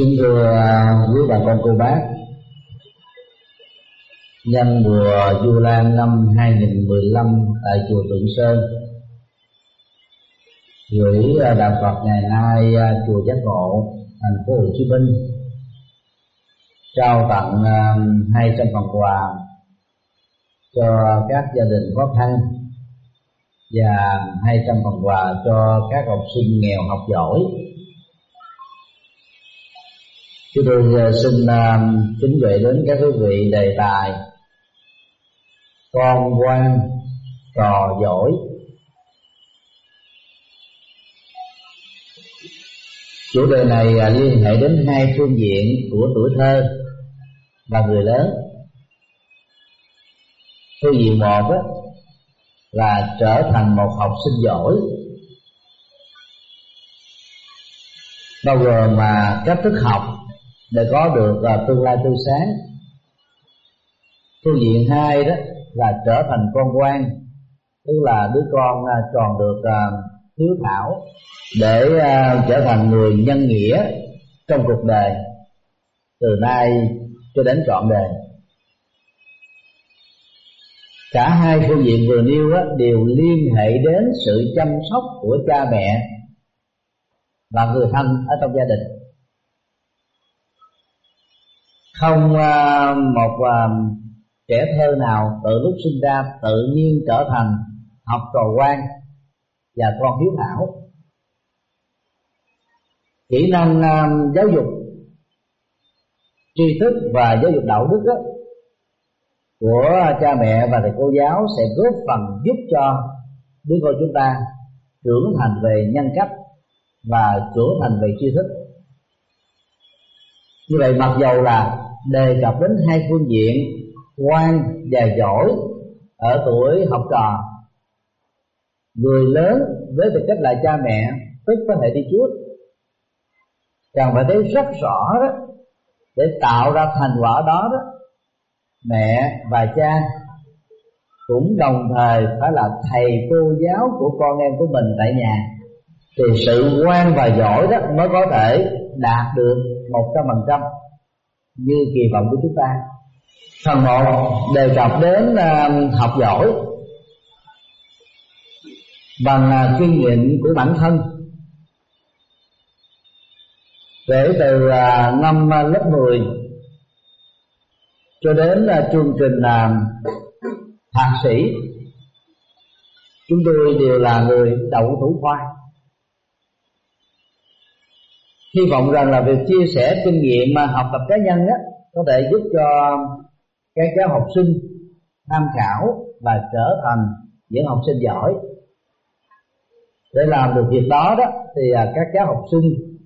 Kính thưa à, quý bà con, cô bác. Nhân mùa du Lan năm 2015 tại chùa Tượng Sơn, gửi à, đạo Phật ngày nay à, chùa Giác Ngộ, thành phố Hồ Chí Minh, trao tặng 200 phần quà cho các gia đình khó khăn và 200 phần quà cho các học sinh nghèo học giỏi. Chúng tôi xin à, kính gửi đến các quý vị đề tài Con quan trò giỏi. Chủ đề này à, liên hệ đến hai phương diện của tuổi thơ và người lớn. Phương diện một đó, là trở thành một học sinh giỏi. Bao gồm mà cách thức học để có được là tương lai tươi sáng. Phương diện hai đó là trở thành con quan tức là đứa con à, tròn được à, hiếu thảo để à, trở thành người nhân nghĩa trong cuộc đời từ nay cho đến trọn đời. Cả hai phương diện vừa nêu đó, đều liên hệ đến sự chăm sóc của cha mẹ và người thân ở trong gia đình không à, một à, trẻ thơ nào từ lúc sinh ra tự nhiên trở thành học trò quan và con hiếu thảo. Kỹ năng à, giáo dục tri thức và giáo dục đạo đức đó, của cha mẹ và thầy cô giáo sẽ góp phần giúp cho đứa con chúng ta trưởng thành về nhân cách và trưởng thành về tri thức. Như vậy mặc dầu là đề cập đến hai phương diện quan và giỏi ở tuổi học trò. Người lớn với tư cách là cha mẹ tức có thể đi trước. Cần phải thấy rất rõ đó, để tạo ra thành quả đó đó, mẹ và cha cũng đồng thời phải là thầy cô giáo của con em của mình tại nhà. Thì sự ngoan và giỏi đó mới có thể đạt được một trăm phần trăm như kỳ vọng của chúng ta. Phần một đề cập đến uh, học giỏi bằng uh, kinh nghiệm của bản thân. Kể từ uh, năm uh, lớp 10 cho đến uh, chương trình uh, thạc sĩ chúng tôi đều là người đậu thủ khoa hy vọng rằng là việc chia sẻ kinh nghiệm mà học tập cá nhân á, có thể giúp cho các cháu học sinh tham khảo và trở thành những học sinh giỏi. Để làm được việc đó đó, thì à, các cháu học sinh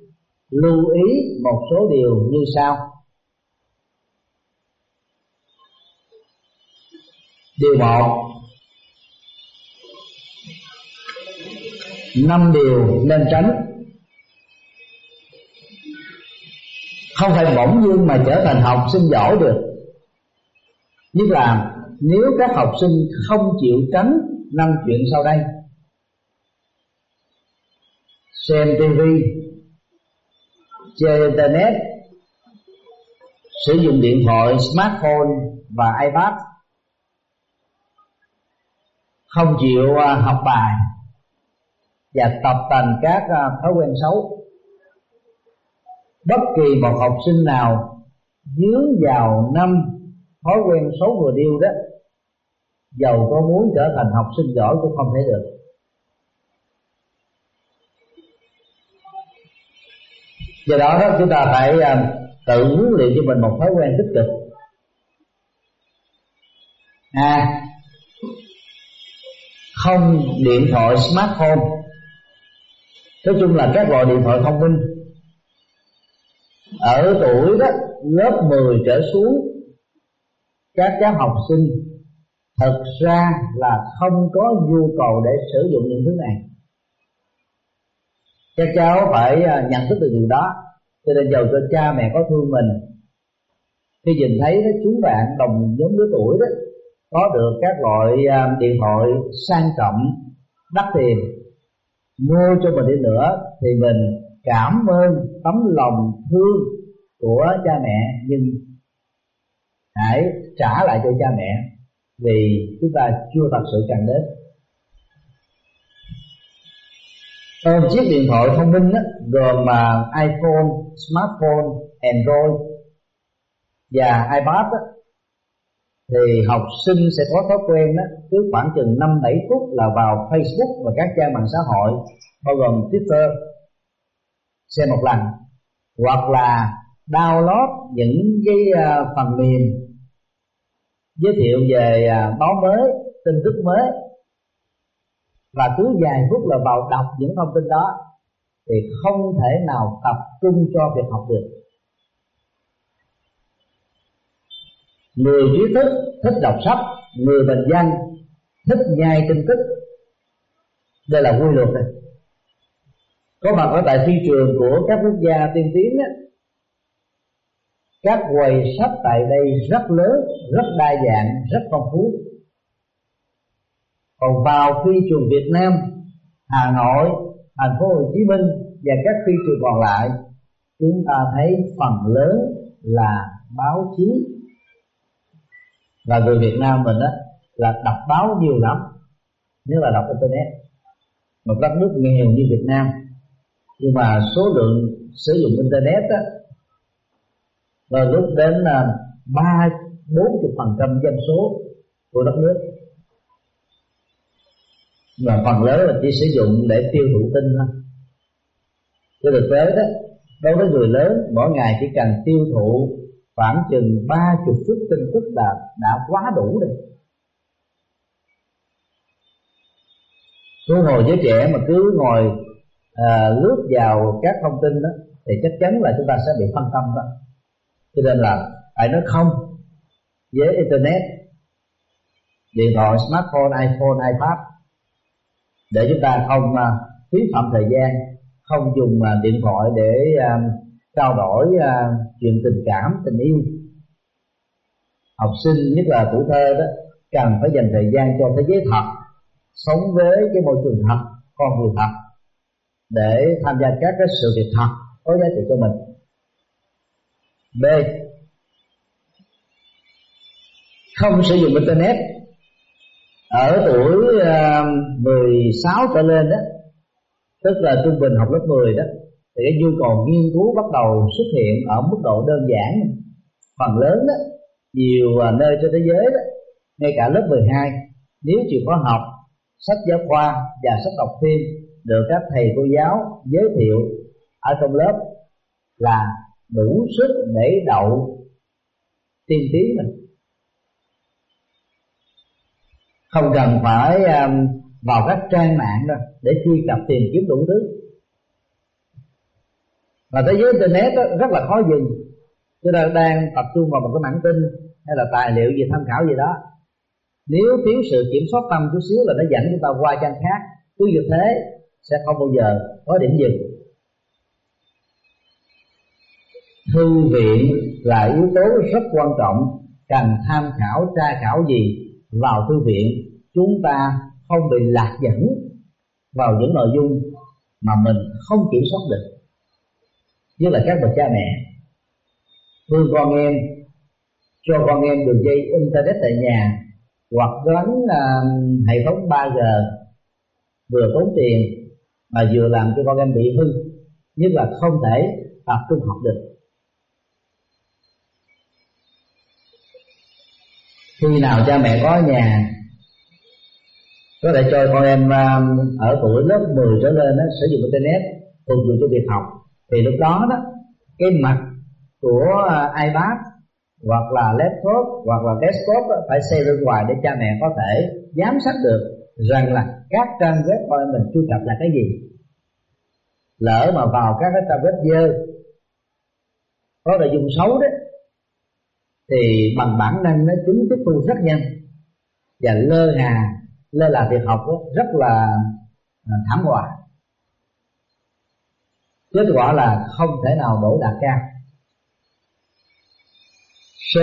lưu ý một số điều như sau. Điều một, năm điều nên tránh. Không phải bỗng dưng mà trở thành học sinh giỏi được. Nhất là nếu các học sinh không chịu tránh năm chuyện sau đây. Xem tv chơi internet, sử dụng điện thoại, smartphone và ipad. Không chịu à, học bài và tập tành các à, thói quen xấu bất kỳ một học sinh nào dướng vào năm thói quen xấu vừa điêu đó giàu có muốn trở thành học sinh giỏi cũng không thể được. Do đó đó chúng ta phải à, tự huấn luyện cho mình một thói quen tích cực. A à, không điện thoại smartphone. Nói chung là các loại điện thoại thông minh ở tuổi đó lớp 10 trở xuống các cháu học sinh thật ra là không có nhu cầu để sử dụng những thứ này. Các cháu phải à, nhận thức được điều đó cho nên giàu cho cha mẹ có thương mình khi nhìn thấy đó, chúng bạn đồng giống lứa tuổi đó có được các loại à, điện thoại sang trọng đắt tiền mua cho mình đi nữa thì mình cảm ơn tấm lòng thương của cha mẹ nhưng hãy trả lại cho cha mẹ vì chúng ta chưa thật sự cần đến. Còn chiếc điện thoại thông minh đó, gồm mà iPhone, smartphone, Android và iPad đó, thì học sinh sẽ có thói quen đó cứ khoảng chừng năm bảy phút là vào Facebook và các trang mạng xã hội bao gồm Twitter xem một lần. Hoặc là download những cái ờ, phần mềm giới thiệu về ờ, báo mới, tin tức mới. Và cứ vài phút là vào đọc những thông tin đó thì không thể nào tập trung cho việc học được. Người trí thức thích đọc sách, người bình dân thích nhai tin tức. Đây là quy luật này có mặt ở tại thị trường của các quốc gia tiên tiến á, các quầy sách tại đây rất lớn rất đa dạng rất phong phú. Còn vào phi trường Việt Nam Hà Nội thành phố Hồ Chí Minh và các phi trường còn lại chúng ta thấy phần lớn là báo chí. Và người Việt Nam mình đó là đọc báo nhiều lắm nếu là đọc internet. Một đất nước nghèo như Việt Nam nhưng mà số lượng sử dụng internet á, là lúc đến là ba, bốn chục phần trăm dân số của đất nước. Và phần lớn là chỉ sử dụng để tiêu thụ tin thôi. Cái thực tế đó, đối với người lớn, mỗi ngày chỉ cần tiêu thụ khoảng chừng ba chục phút tin tức là đã quá đủ rồi. Thu hồi với trẻ mà cứ ngồi à, lướt vào các thông tin đó thì chắc chắn là chúng ta sẽ bị phân tâm đó. Cho nên là phải nói không với internet điện thoại smartphone iphone ipad để chúng ta không uh, phí phạm thời gian không dùng uh, điện thoại để uh, trao đổi uh, chuyện tình cảm tình yêu. Học sinh nhất là tuổi thơ đó cần phải dành thời gian cho thế giới thật sống với cái môi trường thật con người thật để tham gia các cái sự việc thật có giá trị cho mình. B. Không sử dụng internet. Ở tuổi ờ, uh, 16 trở lên đó tức là trung bình học lớp 10 đó thì cái nhu cầu nghiên cứu bắt đầu xuất hiện ở mức độ đơn giản. Phần lớn đó nhiều ờ, nơi trên thế giới đó ngay cả lớp 12 nếu chịu có học sách giáo khoa và sách đọc thêm được các thầy cô giáo giới thiệu ở trong lớp là đủ sức để đậu tiên tiến mình. Không cần phải um, vào các trang mạng đâu để truy cập tìm kiếm đủ thứ. Và thế giới internet đó, rất là khó dừng. Chúng ta đang tập trung vào một cái bản tin hay là tài liệu gì tham khảo gì đó. Nếu thiếu sự kiểm soát tâm chút xíu là nó dẫn chúng ta qua trang khác. Cứ như thế sẽ không bao giờ có điểm dừng. Thư viện là yếu tố rất quan trọng cần tham khảo tra khảo gì vào thư viện chúng ta không bị lạc dẫn vào những nội dung mà mình không kiểm soát được. Như là các bậc cha mẹ. Thương con em cho con em đường dây internet tại nhà hoặc gắn uh, hệ thống 3G vừa tốn tiền mà vừa làm cho con em bị hư nhất là không thể tập trung học được. Khi nào cha mẹ có nhà có thể cho con em um, ở tuổi lớp 10 trở lên đó, sử dụng internet phục vụ cho việc học. Thì lúc đó đó cái mặt của uh, ipad hoặc là laptop hoặc là desktop đó, phải xây bên ngoài để cha mẹ có thể giám sát được rằng là các trang web coi mình truy cập là cái gì? Lỡ mà vào các cái trang web dơ có nội dung xấu đấy thì bằng bản năng nó chúng tiếp thu rất nhanh. Và lơ là lơ là việc học đó, rất là à, thảm họa. Kết quả là không thể nào đổ đạt cao. C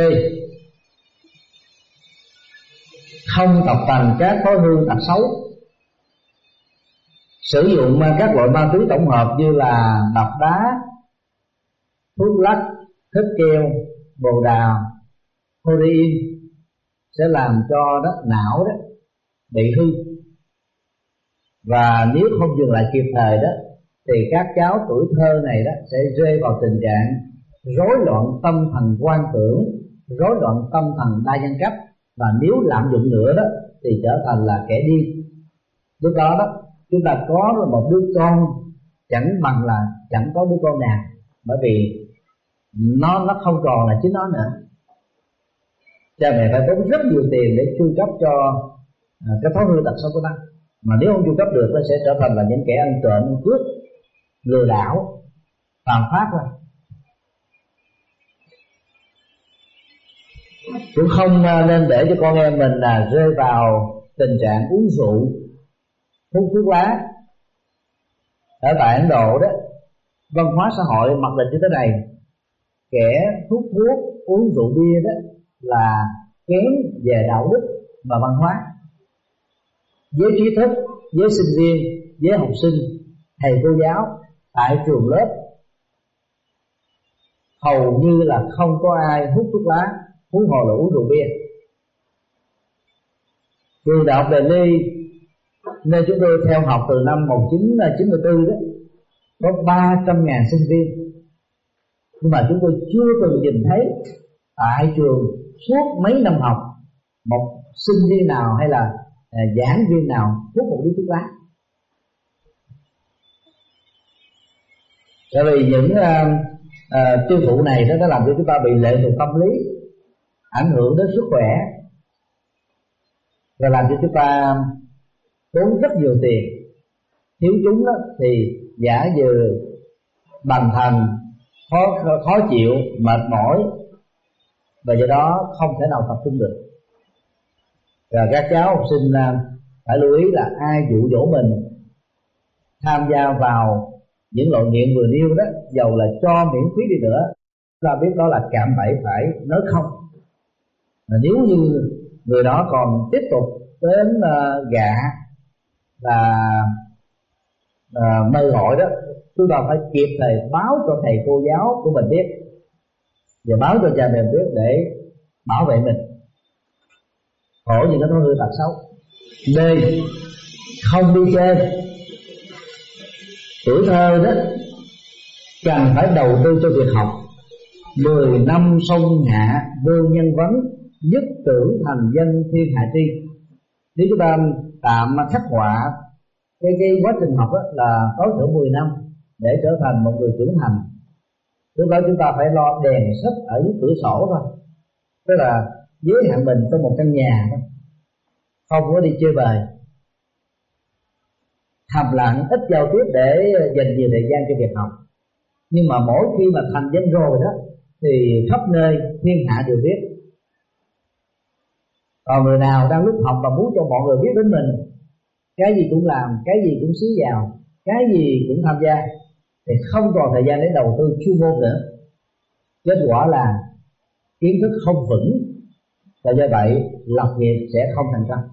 không tập tành các thói hư tật xấu. Sử dụng ờ, các loại ma túy tổng hợp như là độc đá, thuốc lắc, thức keo, bồ đào protein sẽ làm cho đó não đó bị hư. Và nếu không dừng lại kịp thời đó, thì các cháu tuổi thơ này đó sẽ rơi vào tình trạng rối loạn tâm thần quan tưởng, rối loạn tâm thần đa nhân cách và nếu lạm dụng nữa đó thì trở thành là kẻ điên. Lúc đó đó chúng ta có một đứa con chẳng bằng là chẳng có đứa con nào. Bởi vì nó nó không còn là chính nó nữa. Cha mẹ phải tốn rất nhiều tiền để chu cấp cho à, cái thói hư tật xấu của nó mà nếu không chu cấp được nó sẽ trở thành là những kẻ ăn trộm cướp lừa đảo phạm pháp rồi cũng không à, nên để cho con em mình là rơi vào tình trạng uống rượu, hút thuốc lá ở tại Ấn Độ đó. Văn hóa xã hội mặc định như thế này, kẻ hút thuốc, uống rượu bia đó là kém về đạo đức và văn hóa. Với trí thức với sinh viên với học sinh, thầy cô giáo tại trường lớp hầu như là không có ai hút thuốc lá huống hồ là uống rượu bia. Trường đại học ly nên chúng tôi theo học từ năm 1994 đó có 300 ngàn sinh viên. Nhưng mà chúng tôi chưa từng nhìn thấy tại trường suốt mấy năm học một sinh viên nào hay là à, giảng viên nào hút một điếu thuốc lá tại vì những uh, uh, tiêu thụ này đó đã làm cho chúng ta bị lệ thuộc tâm lý ảnh hưởng đến sức khỏe. Và làm cho chúng ta tốn rất nhiều tiền. Thiếu chúng đó thì giả dừ bằng thần khó khó chịu, mệt mỏi. Và do đó không thể nào tập trung được. Và các cháu học sinh à, phải lưu ý là ai dụ dỗ mình, tham gia vào những loại nghiện vừa nêu đó, dầu là cho miễn phí đi nữa ta biết đó là cạm bẫy phải nói không mà nếu như người đó còn tiếp tục đến uh, gạ và uh, mời gọi đó chúng ta phải kịp thời báo cho thầy cô giáo của mình biết và báo cho cha mẹ biết để bảo vệ mình. Khổ gì nó có hư tật xấu. B không đi chơi. Tuổi thơ đó cần phải đầu tư cho việc học. Mười năm sông hạ vô nhân vấn nhất tưởng thành dân thiên hạ tri. Nếu chúng ta tạm khắc họa cái cái quá trình học đó là tối thiểu 10 năm để trở thành một người trưởng thành, lúc đó chúng ta phải lo đèn sách ở dưới cửa sổ thôi. Tức là giới hạn mình trong một căn nhà thôi. Không có đi chơi bời. Thầm lặng, ít giao tiếp để dành nhiều thời gian cho việc học. Nhưng mà mỗi khi mà thành danh rồi đó, thì khắp nơi thiên hạ đều biết còn người nào đang lúc học mà muốn cho mọi người biết đến mình, cái gì cũng làm, cái gì cũng xí vào, cái gì cũng tham gia, thì không còn thời gian để đầu tư chuyên môn nữa. Kết quả là kiến thức không vững, và do vậy lập nghiệp sẽ không thành công.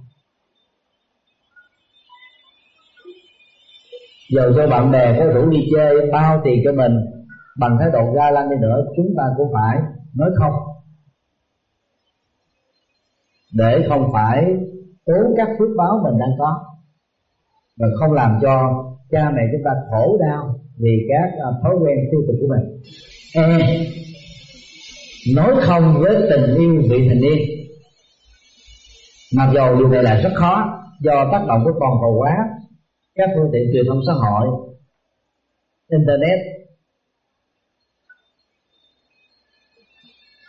Giờ cho bạn bè có rủ đi chơi, bao tiền cho mình, bằng thái độ ga lăng đi nữa, chúng ta cũng phải nói không để không phải tốn các phước báo mình đang có. Và không làm cho cha mẹ chúng ta khổ đau vì các à, thói quen tiêu cực của mình. E nói không với tình yêu vị thành niên. Mặc dù điều này là rất khó do tác động của toàn cầu hóa các phương tiện truyền thông xã hội, internet,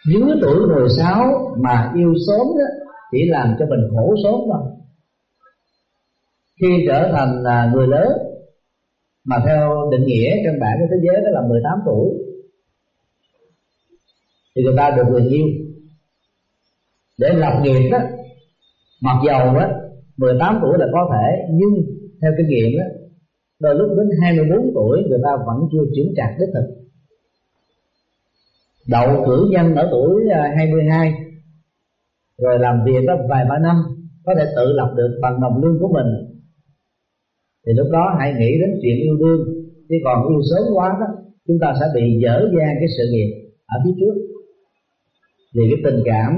dưới tuổi 16 mà yêu sớm đó chỉ làm cho mình khổ sớm thôi. Khi trở thành là người lớn mà theo định nghĩa căn bản của thế giới đó là 18 tuổi thì người ta được người yêu. Để lập nghiệp đó mặc dầu đó 18 tuổi là có thể nhưng theo kinh nghiệm đó đôi lúc đến 24 tuổi người ta vẫn chưa trưởng trạc đích thực. Đậu cử nhân ở tuổi 22 à, rồi làm việc đó vài ba năm, có thể tự lập được bằng đồng lương của mình. Thì lúc đó hãy nghĩ đến chuyện yêu đương. Chứ còn yêu sớm quá đó, chúng ta sẽ bị dở dang cái sự nghiệp ở phía trước. Vì cái tình cảm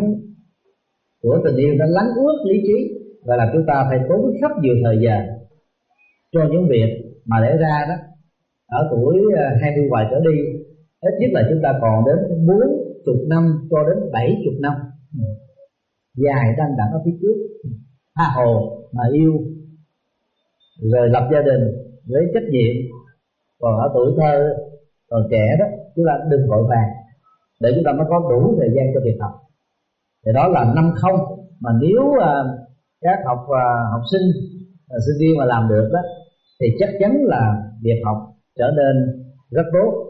của tình yêu nó lắng ướt lý trí, và làm chúng ta phải tốn rất nhiều thời giờ cho những việc mà để ra đó. Ở tuổi à, 20 ngoài trở đi, ít nhất là chúng ta còn đến bốn chục năm cho đến bảy chục năm dài đang đẳng ở phía trước. Tha hồ mà yêu. Rồi lập gia đình với trách nhiệm. Còn ở tuổi thơ còn trẻ đó chúng ta đừng vội vàng. Để chúng ta mới có đủ thời gian cho việc học. Thì đó là năm không. Mà nếu uh, các học uh, học sinh uh, sinh viên mà làm được đó thì chắc chắn là việc học trở nên rất tốt.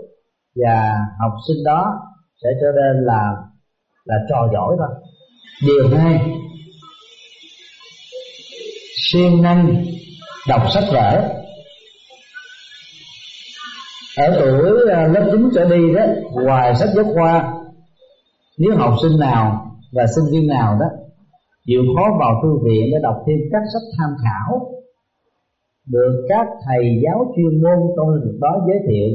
Và học sinh đó sẽ trở nên là là trò giỏi thôi điều hai, siêng năng đọc sách vở. Ở tuổi à, lớp 9 trở đi đó, ngoài sách giáo khoa, nếu học sinh nào và sinh viên nào đó, chịu khó vào thư viện để đọc thêm các sách tham khảo, được các thầy giáo chuyên môn trong lĩnh vực đó giới thiệu,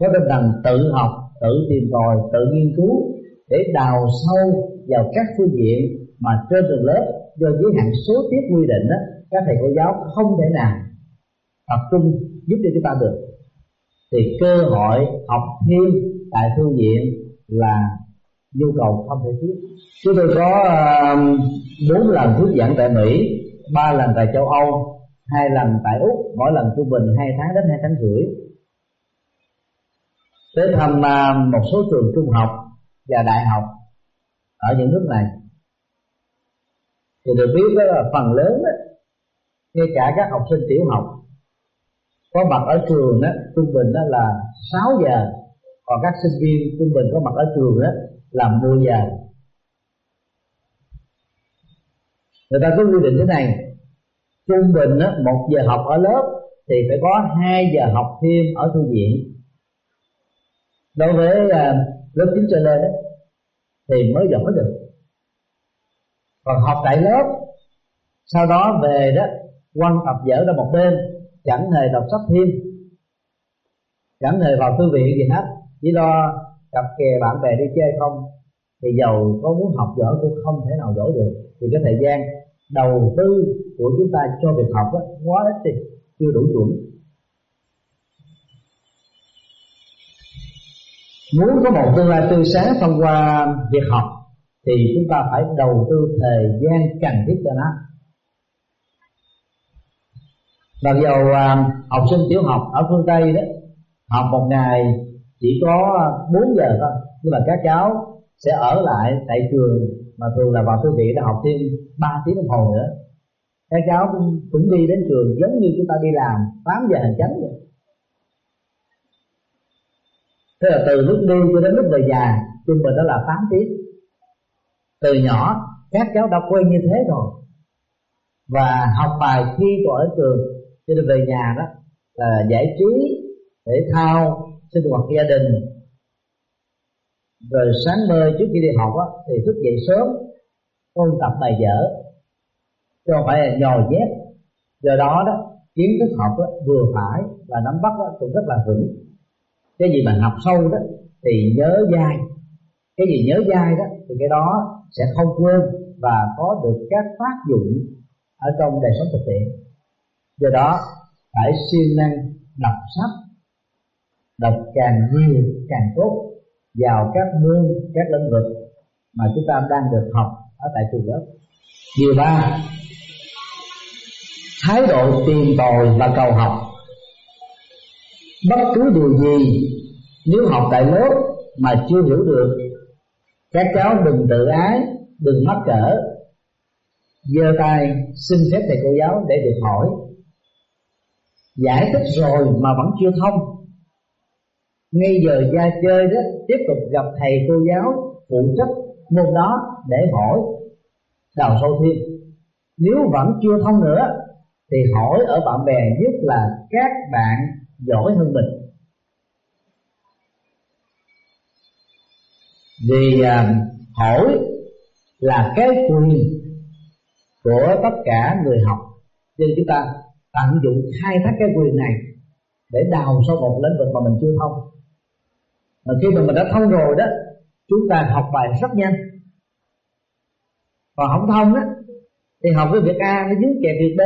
có tinh thần tự học, tự tìm tòi, tự nghiên cứu để đào sâu vào các phương diện mà trên trường lớp do giới hạn số tiết quy định đó các thầy cô giáo không thể nào tập trung giúp cho chúng ta được. Thì cơ hội học thêm tại thư viện là nhu cầu không thể thiếu. Chúng tôi có bốn lần thuyết giảng tại mỹ, ba lần tại châu âu, hai lần tại úc, mỗi lần trung bình hai tháng đến hai tháng rưỡi. Tới thăm một số trường trung học và đại học ở những nước này. Thì được biết đó là phần lớn đó, ngay cả các học sinh tiểu học có mặt ở trường đó trung bình đó là 6 giờ. Còn các sinh viên trung bình có mặt ở trường đó là 10 giờ. Người ta có quy định thế này trung bình đó, một giờ học ở lớp thì phải có 2 giờ học thêm ở thư viện. Đối với uh, lớp 9 trở lên đó thì mới giỏi được. Còn học tại lớp sau đó về đó quăng tập dở ra một bên chẳng hề đọc sách thêm. Chẳng hề vào thư viện gì hết. Chỉ lo cặp kè bạn bè đi chơi không. Thì giàu có muốn học giỏi cũng không thể nào giỏi được. Thì cái thời gian đầu tư của chúng ta cho việc học đó, quá ít đi chưa đủ chuẩn. Muốn có một tương lai tươi sáng thông qua việc học thì chúng ta phải đầu tư thời gian cần thiết cho nó. Mặc dầu à, học sinh tiểu học ở phương tây đó học một ngày chỉ có 4 giờ thôi nhưng mà các cháu sẽ ở lại tại trường mà thường là vào thư viện để học thêm 3 tiếng đồng hồ nữa. Các cháu cũng, cũng đi đến trường giống như chúng ta đi làm 8 giờ hành chánh vậy thế là từ lúc đi cho đến lúc về già trung bình đó là 8 tiếng. Từ nhỏ các cháu đã quen như thế rồi. Và học bài khi còn ở trường cho nên về nhà đó là giải trí thể thao sinh hoạt gia đình. Rồi sáng mơ trước khi đi học á, thì thức dậy sớm ôn tập bài vở chứ không phải là nhồi nhét. Do đó đó kiến thức học đó, vừa phải và nắm bắt đó, cũng rất là vững cái gì mà học sâu đó thì nhớ dai. Cái gì nhớ dai đó thì cái đó sẽ không quên và có được các tác dụng ở trong đời sống thực tiễn. Do đó, phải siêng năng, đọc sách, đọc càng nhiều càng tốt, vào các môn, các lĩnh vực mà chúng ta đang được học ở tại trường lớp. Điều ba, thái độ tìm tòi và cầu học bất cứ điều gì, nếu học tại lớp mà chưa hiểu được, các cháu đừng tự ái, đừng mắc cỡ. Giơ tay xin phép thầy cô giáo để được hỏi. Giải thích rồi mà vẫn chưa thông. Ngay giờ ra chơi đó, tiếp tục gặp thầy cô giáo phụ trách môn đó để hỏi. Đào sâu thêm, nếu vẫn chưa thông nữa, thì hỏi ở bạn bè nhất là các bạn giỏi hơn mình. Vì à, hỏi là cái quyền của tất cả người học. Nên chúng ta tận dụng khai thác cái quyền này để đào sâu một lĩnh vực mà mình chưa thông. Mà khi mà mình đã thông rồi đó chúng ta học bài rất nhanh. Còn không thông á thì học cái việc A nó dướng kẹt việc B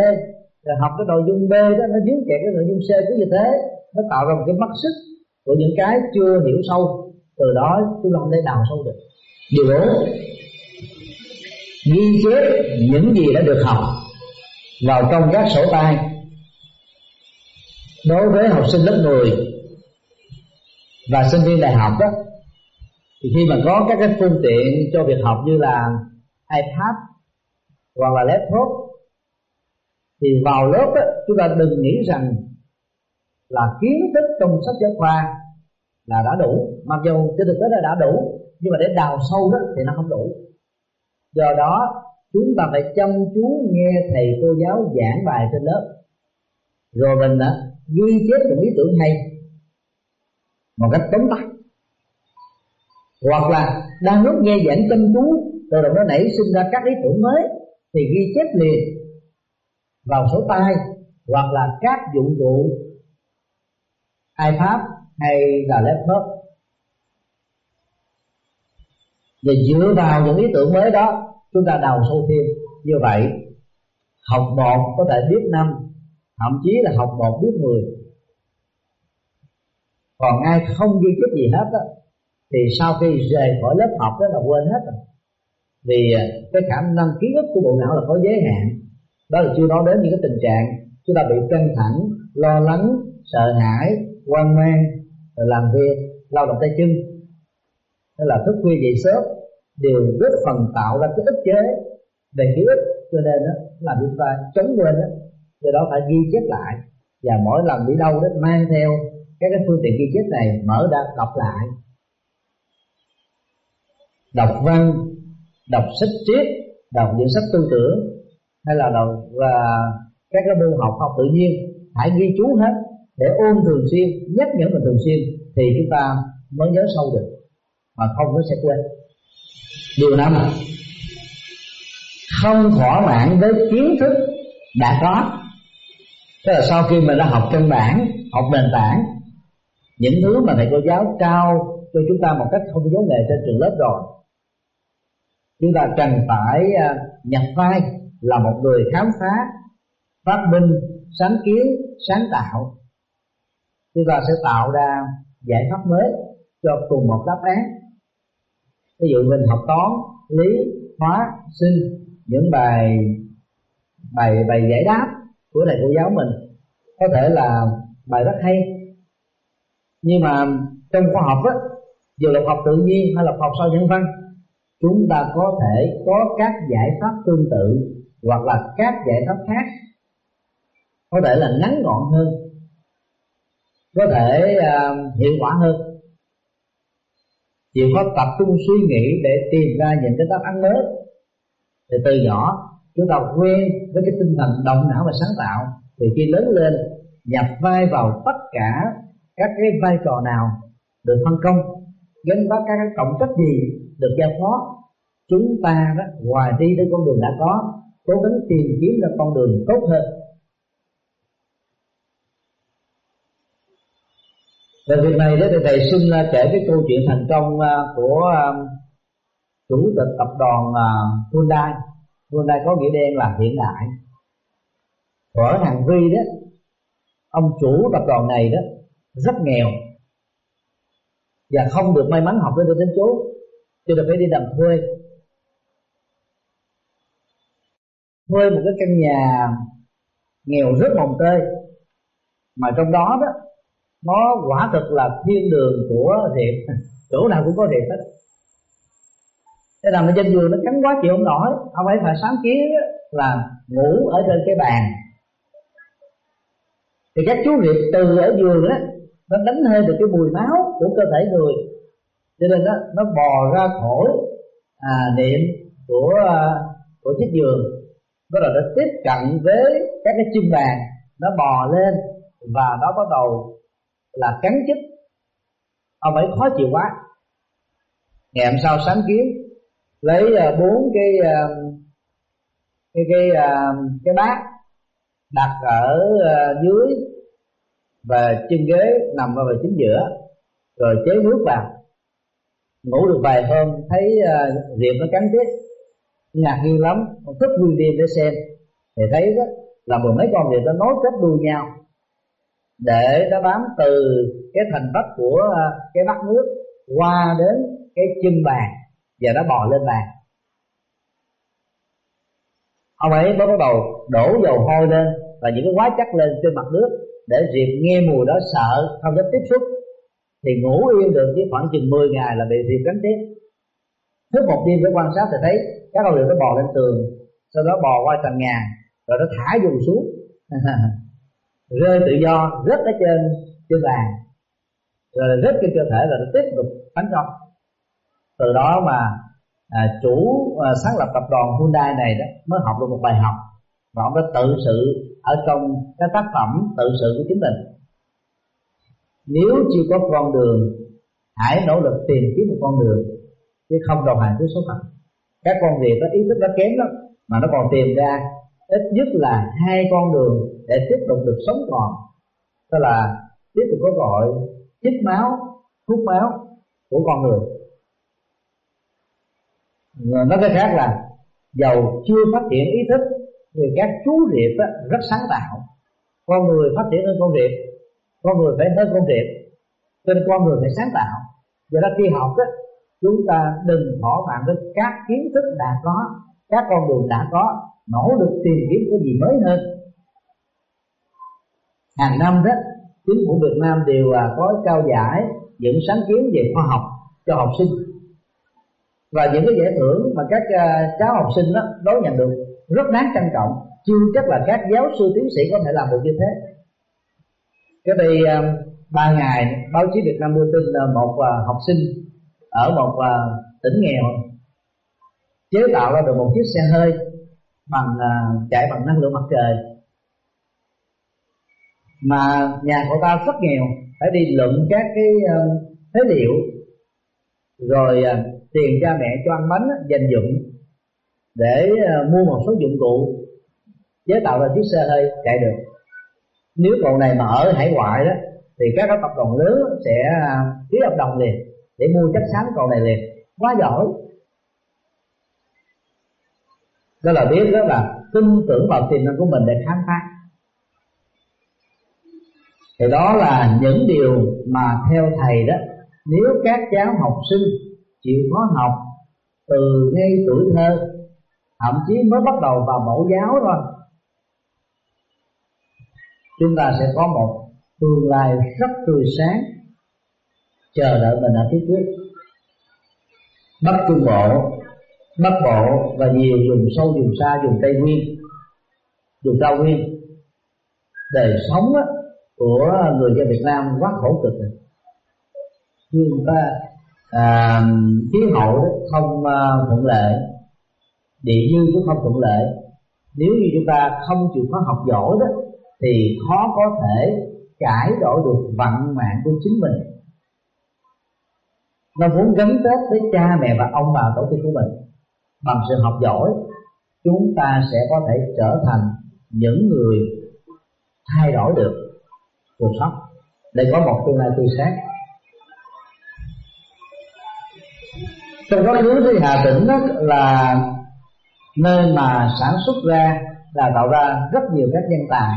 rồi học cái nội dung B đó, nó dính kẹt cái nội dung C cứ như thế. Nó tạo ra một cái mất sức của những cái chưa hiểu sâu. Từ đó chúng ta không thể đào sâu được. Điều bốn, ghi chép những gì đã được học vào trong các sổ tay. Đối với học sinh lớp 10 và sinh viên đại học đó, thì khi mà có các cái phương tiện cho việc học như là iPad hoặc là laptop thì vào lớp đó, chúng ta đừng nghĩ rằng là kiến thức trong sách giáo khoa là đã đủ. Mặc dù trên thực tế là đã đủ nhưng mà để đào sâu đó thì nó không đủ. Do đó chúng ta phải chăm chú nghe thầy cô giáo giảng bài trên lớp. Rồi mình đã ghi chép những ý tưởng hay một cách tóm tắt. Hoặc là đang lúc nghe giảng chăm chú rồi nó nảy sinh ra các ý tưởng mới thì ghi chép liền vào số tay hoặc là các dụng cụ iPad hay là laptop. Và dựa vào những ý tưởng mới đó chúng ta đào sâu thêm. Như vậy học một có thể biết năm thậm chí là học một biết mười. Còn ai không ghi chép gì hết đó, thì sau khi rời khỏi lớp học đó là quên hết rồi. Vì à, cái khả năng ký ức của bộ não là có giới hạn đó là chưa nói đến những cái tình trạng chúng ta bị căng thẳng, lo lắng, sợ hãi, hoang mang, rồi làm việc, lao động tay chân. Hay là thức khuya dậy sớm, đều góp phần tạo ra cái ức chế về ký ức. Cho nên đó làm chúng ta chống quên đó do đó phải ghi chép lại. Và mỗi lần đi đâu đó mang theo các cái phương tiện ghi chép này, mở ra đọc lại. Đọc văn, đọc sách triết, đọc những sách tư tưởng hay là đầu và các cái môn học học tự nhiên hãy ghi chú hết để ôn thường xuyên, nhắc nhở mình thường xuyên thì chúng ta mới nhớ sâu được, mà không nó sẽ quên. Điều năm không thỏa mãn với kiến thức đã có. Tức là sau khi mình đã học căn bản học nền tảng, những thứ mà thầy cô giáo trao cho chúng ta một cách không giống nghề trên trường lớp rồi, chúng ta cần phải à, nhập vai là một người khám phá, phát minh, sáng kiến, sáng tạo. Chúng ta sẽ tạo ra giải pháp mới cho cùng một đáp án. Ví dụ mình học toán, lý, hóa, sinh, những bài bài bài giải đáp của thầy cô giáo mình. Có thể là bài rất hay. Nhưng mà trong khoa học á, dù là học tự nhiên hay là học sau nhân văn, chúng ta có thể có các giải pháp tương tự hoặc là các giải pháp khác có thể là ngắn gọn hơn có thể uh, hiệu quả hơn. Chịu có tập trung suy nghĩ để tìm ra những cái đáp án mới. Thì từ nhỏ chúng ta quen với cái tinh thần động não và sáng tạo. Thì khi lớn lên nhập vai vào tất cả các cái vai trò nào được phân công gánh vác các cái trọng trách gì được giao phó chúng ta đó ngoài đi đến con đường đã có cố gắng tìm kiếm ra con đường tốt hơn. Và việc này đó thì thầy xin à, kể cái câu chuyện thành công à, của à, chủ tịch tập đoàn Hyundai. Hyundai có nghĩa đen là hiện đại. Ở hàng vi đó, ông chủ tập đoàn này đó, rất nghèo và không được may mắn học đến đến chỗ cho nên phải đi làm thuê. Thuê một cái căn nhà nghèo rất mồng tơi. Mà trong đó đó nó quả thực là thiên đường của thiện chỗ nào cũng có thiện hết. Thế là mà trên giường nó cắn quá chịu không nổi. Ông ấy phải sáng kiến là ngủ ở trên cái bàn. Thì các chú nghiệp từ ở giường á nó đánh hơi được cái mùi máu của cơ thể người. Cho nên đó nó bò ra khỏi à, niệm của à, của chiếc giường đó là nó tiếp cận với các cái chân vàng nó bò lên và nó bắt đầu là cắn chích. Ông ấy khó chịu quá. Ngày hôm sau sáng kiến lấy à, bốn cái à, cái cái à, cái bát đặt ở dưới và chân ghế nằm vào chính giữa rồi chế nước vào. Ngủ được vài hôm thấy uh, nó cắn chết ngạc nhiên lắm thức nguyên đêm để xem. Thì thấy đó, là mười mấy con vịt nó nối kết đuôi nhau để nó bám từ cái thành vách của à, cái bát nước qua đến cái chân bàn và nó bò lên bàn. Ông ấy mới bắt đầu đổ dầu hôi lên và những cái hóa chất lên trên mặt nước để diệp nghe mùi đó sợ không dám tiếp xúc. Thì ngủ yên được với khoảng chừng 10 ngày là bị diệp cắn tiếp thứ một đêm để quan sát thì thấy các con lừa nó bò lên tường sau đó bò qua trần nhà rồi nó thả dù xuống. Rơi tự do rớt ở trên trên bàn rồi rớt trên cơ thể rồi nó tiếp tục tấn công. Từ đó mà à, chủ à, sáng lập tập đoàn Hyundai này đó mới học được một bài học và ông đã tự sự ở trong cái tác phẩm tự sự của chính mình. Nếu chưa có con đường hãy nỗ lực tìm kiếm một con đường chứ không đồng hành với số phận các con việc có ý thức nó kém lắm, mà nó còn tìm ra ít nhất là hai con đường để tiếp tục được sống còn. Đó là tiếp tục có gọi chích máu, hút máu của con người. Nói cái khác là dầu chưa phát triển ý thức thì các chú riệp rất sáng tạo. Con người phát triển hơn con riệp con người phải hơn con riệp cho nên con người phải sáng tạo. Do đó khi học đó chúng ta đừng thỏa mãn với các kiến thức đã có, các con đường đã có, nỗ lực tìm kiếm cái gì mới hơn. Hàng năm đó, chính phủ Việt Nam đều là có trao giải những sáng kiến về khoa học cho học sinh. Và những cái giải thưởng mà các à, cháu học sinh đó đón nhận được rất đáng trân trọng. Chưa chắc là các giáo sư tiến sĩ có thể làm được như thế. Cái đây à, ba ngày, báo chí Việt Nam đưa tin là một à, học sinh ở một uh, tỉnh nghèo chế tạo ra được một chiếc xe hơi bằng uh, chạy bằng năng lượng mặt trời. Mà nhà của ta rất nghèo phải đi lượm các cái uh, phế liệu rồi uh, tiền cha mẹ cho ăn bánh dành dụng để uh, mua một số dụng cụ chế tạo ra chiếc xe hơi chạy được. Nếu cầu này mà ở hải ngoại đó thì các tập đoàn lớn sẽ ký hợp đồng liền để mua chất xám cầu này liền. Quá giỏi. Đó là biết đó là tin tưởng vào tiềm năng của mình để khám phá. Thì đó là những điều mà theo thầy đó, nếu các cháu học sinh chịu khó học từ ngay tuổi thơ, thậm chí mới bắt đầu vào mẫu giáo thôi, chúng ta sẽ có một tương lai rất tươi sáng chờ đợi mình ở phía trước bắc trung bộ bắc bộ và nhiều vùng sâu vùng xa vùng tây nguyên vùng cao nguyên. Đời sống á, của người dân Việt Nam quá khổ cực rồi. Chúng ta à, khí hậu đó không à, thuận lợi địa dư cũng không thuận lợi. Nếu như chúng ta không chịu khó học giỏi đó thì khó có thể cải đổi được vận mạng của chính mình nó muốn gắn kết với cha mẹ và ông bà tổ tiên của mình. Bằng sự học giỏi, chúng ta sẽ có thể trở thành những người thay đổi được cuộc sống. Để có một tương lai tươi sáng. Trong quá khứ thì hà tĩnh đó là nơi mà sản xuất ra, là tạo ra rất nhiều các nhân tài.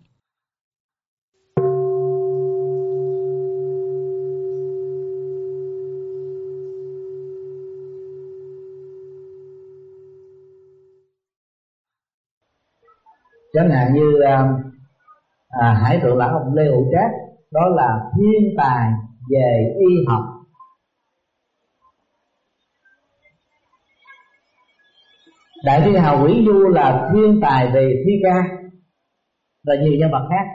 Chẳng hạn như à, à, hải thượng lãng ông lê hữu trác đó là thiên tài về y học. Đại thiên hào quỷ du là thiên tài về thi ca và nhiều nhân vật khác.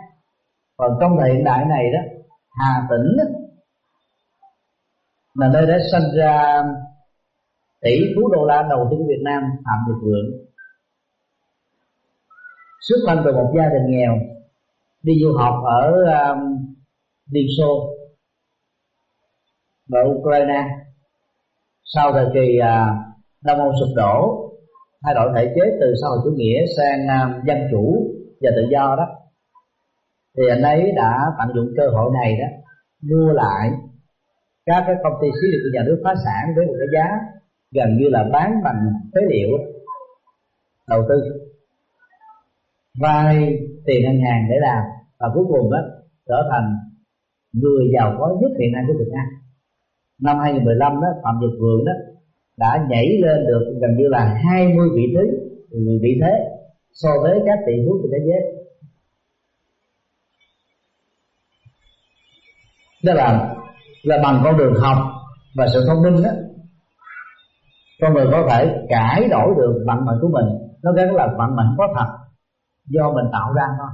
Còn trong thời hiện đại này đó hà tĩnh là nơi đã sinh ra tỷ phú đô la đầu tiên của Việt Nam Phạm Nhật Vượng xuất thân từ một gia đình nghèo đi du học ở um, Liên Xô và Ukraine. Sau thời kỳ uh, Đông Âu sụp đổ thay đổi thể chế từ xã hội chủ nghĩa sang uh, dân chủ và tự do đó. Thì anh ấy đã tận dụng cơ hội này đó mua lại các cái công ty xí nghiệp của nhà nước phá sản với một cái giá gần như là bán bằng phế liệu đầu tư vay tiền ngân hàng để làm và cuối cùng đó trở thành người giàu có nhất hiện nay của Việt Nam. Năm 2015 đó, Phạm Nhật Vượng đó đã nhảy lên được gần như là 20 vị thế vị thế so với các tỷ phú trên thế giới. Đó là là bằng con đường học và sự thông minh đó. Con người có thể cải đổi được vận mệnh của mình, nó rất là vận mệnh có thật do mình tạo ra thôi.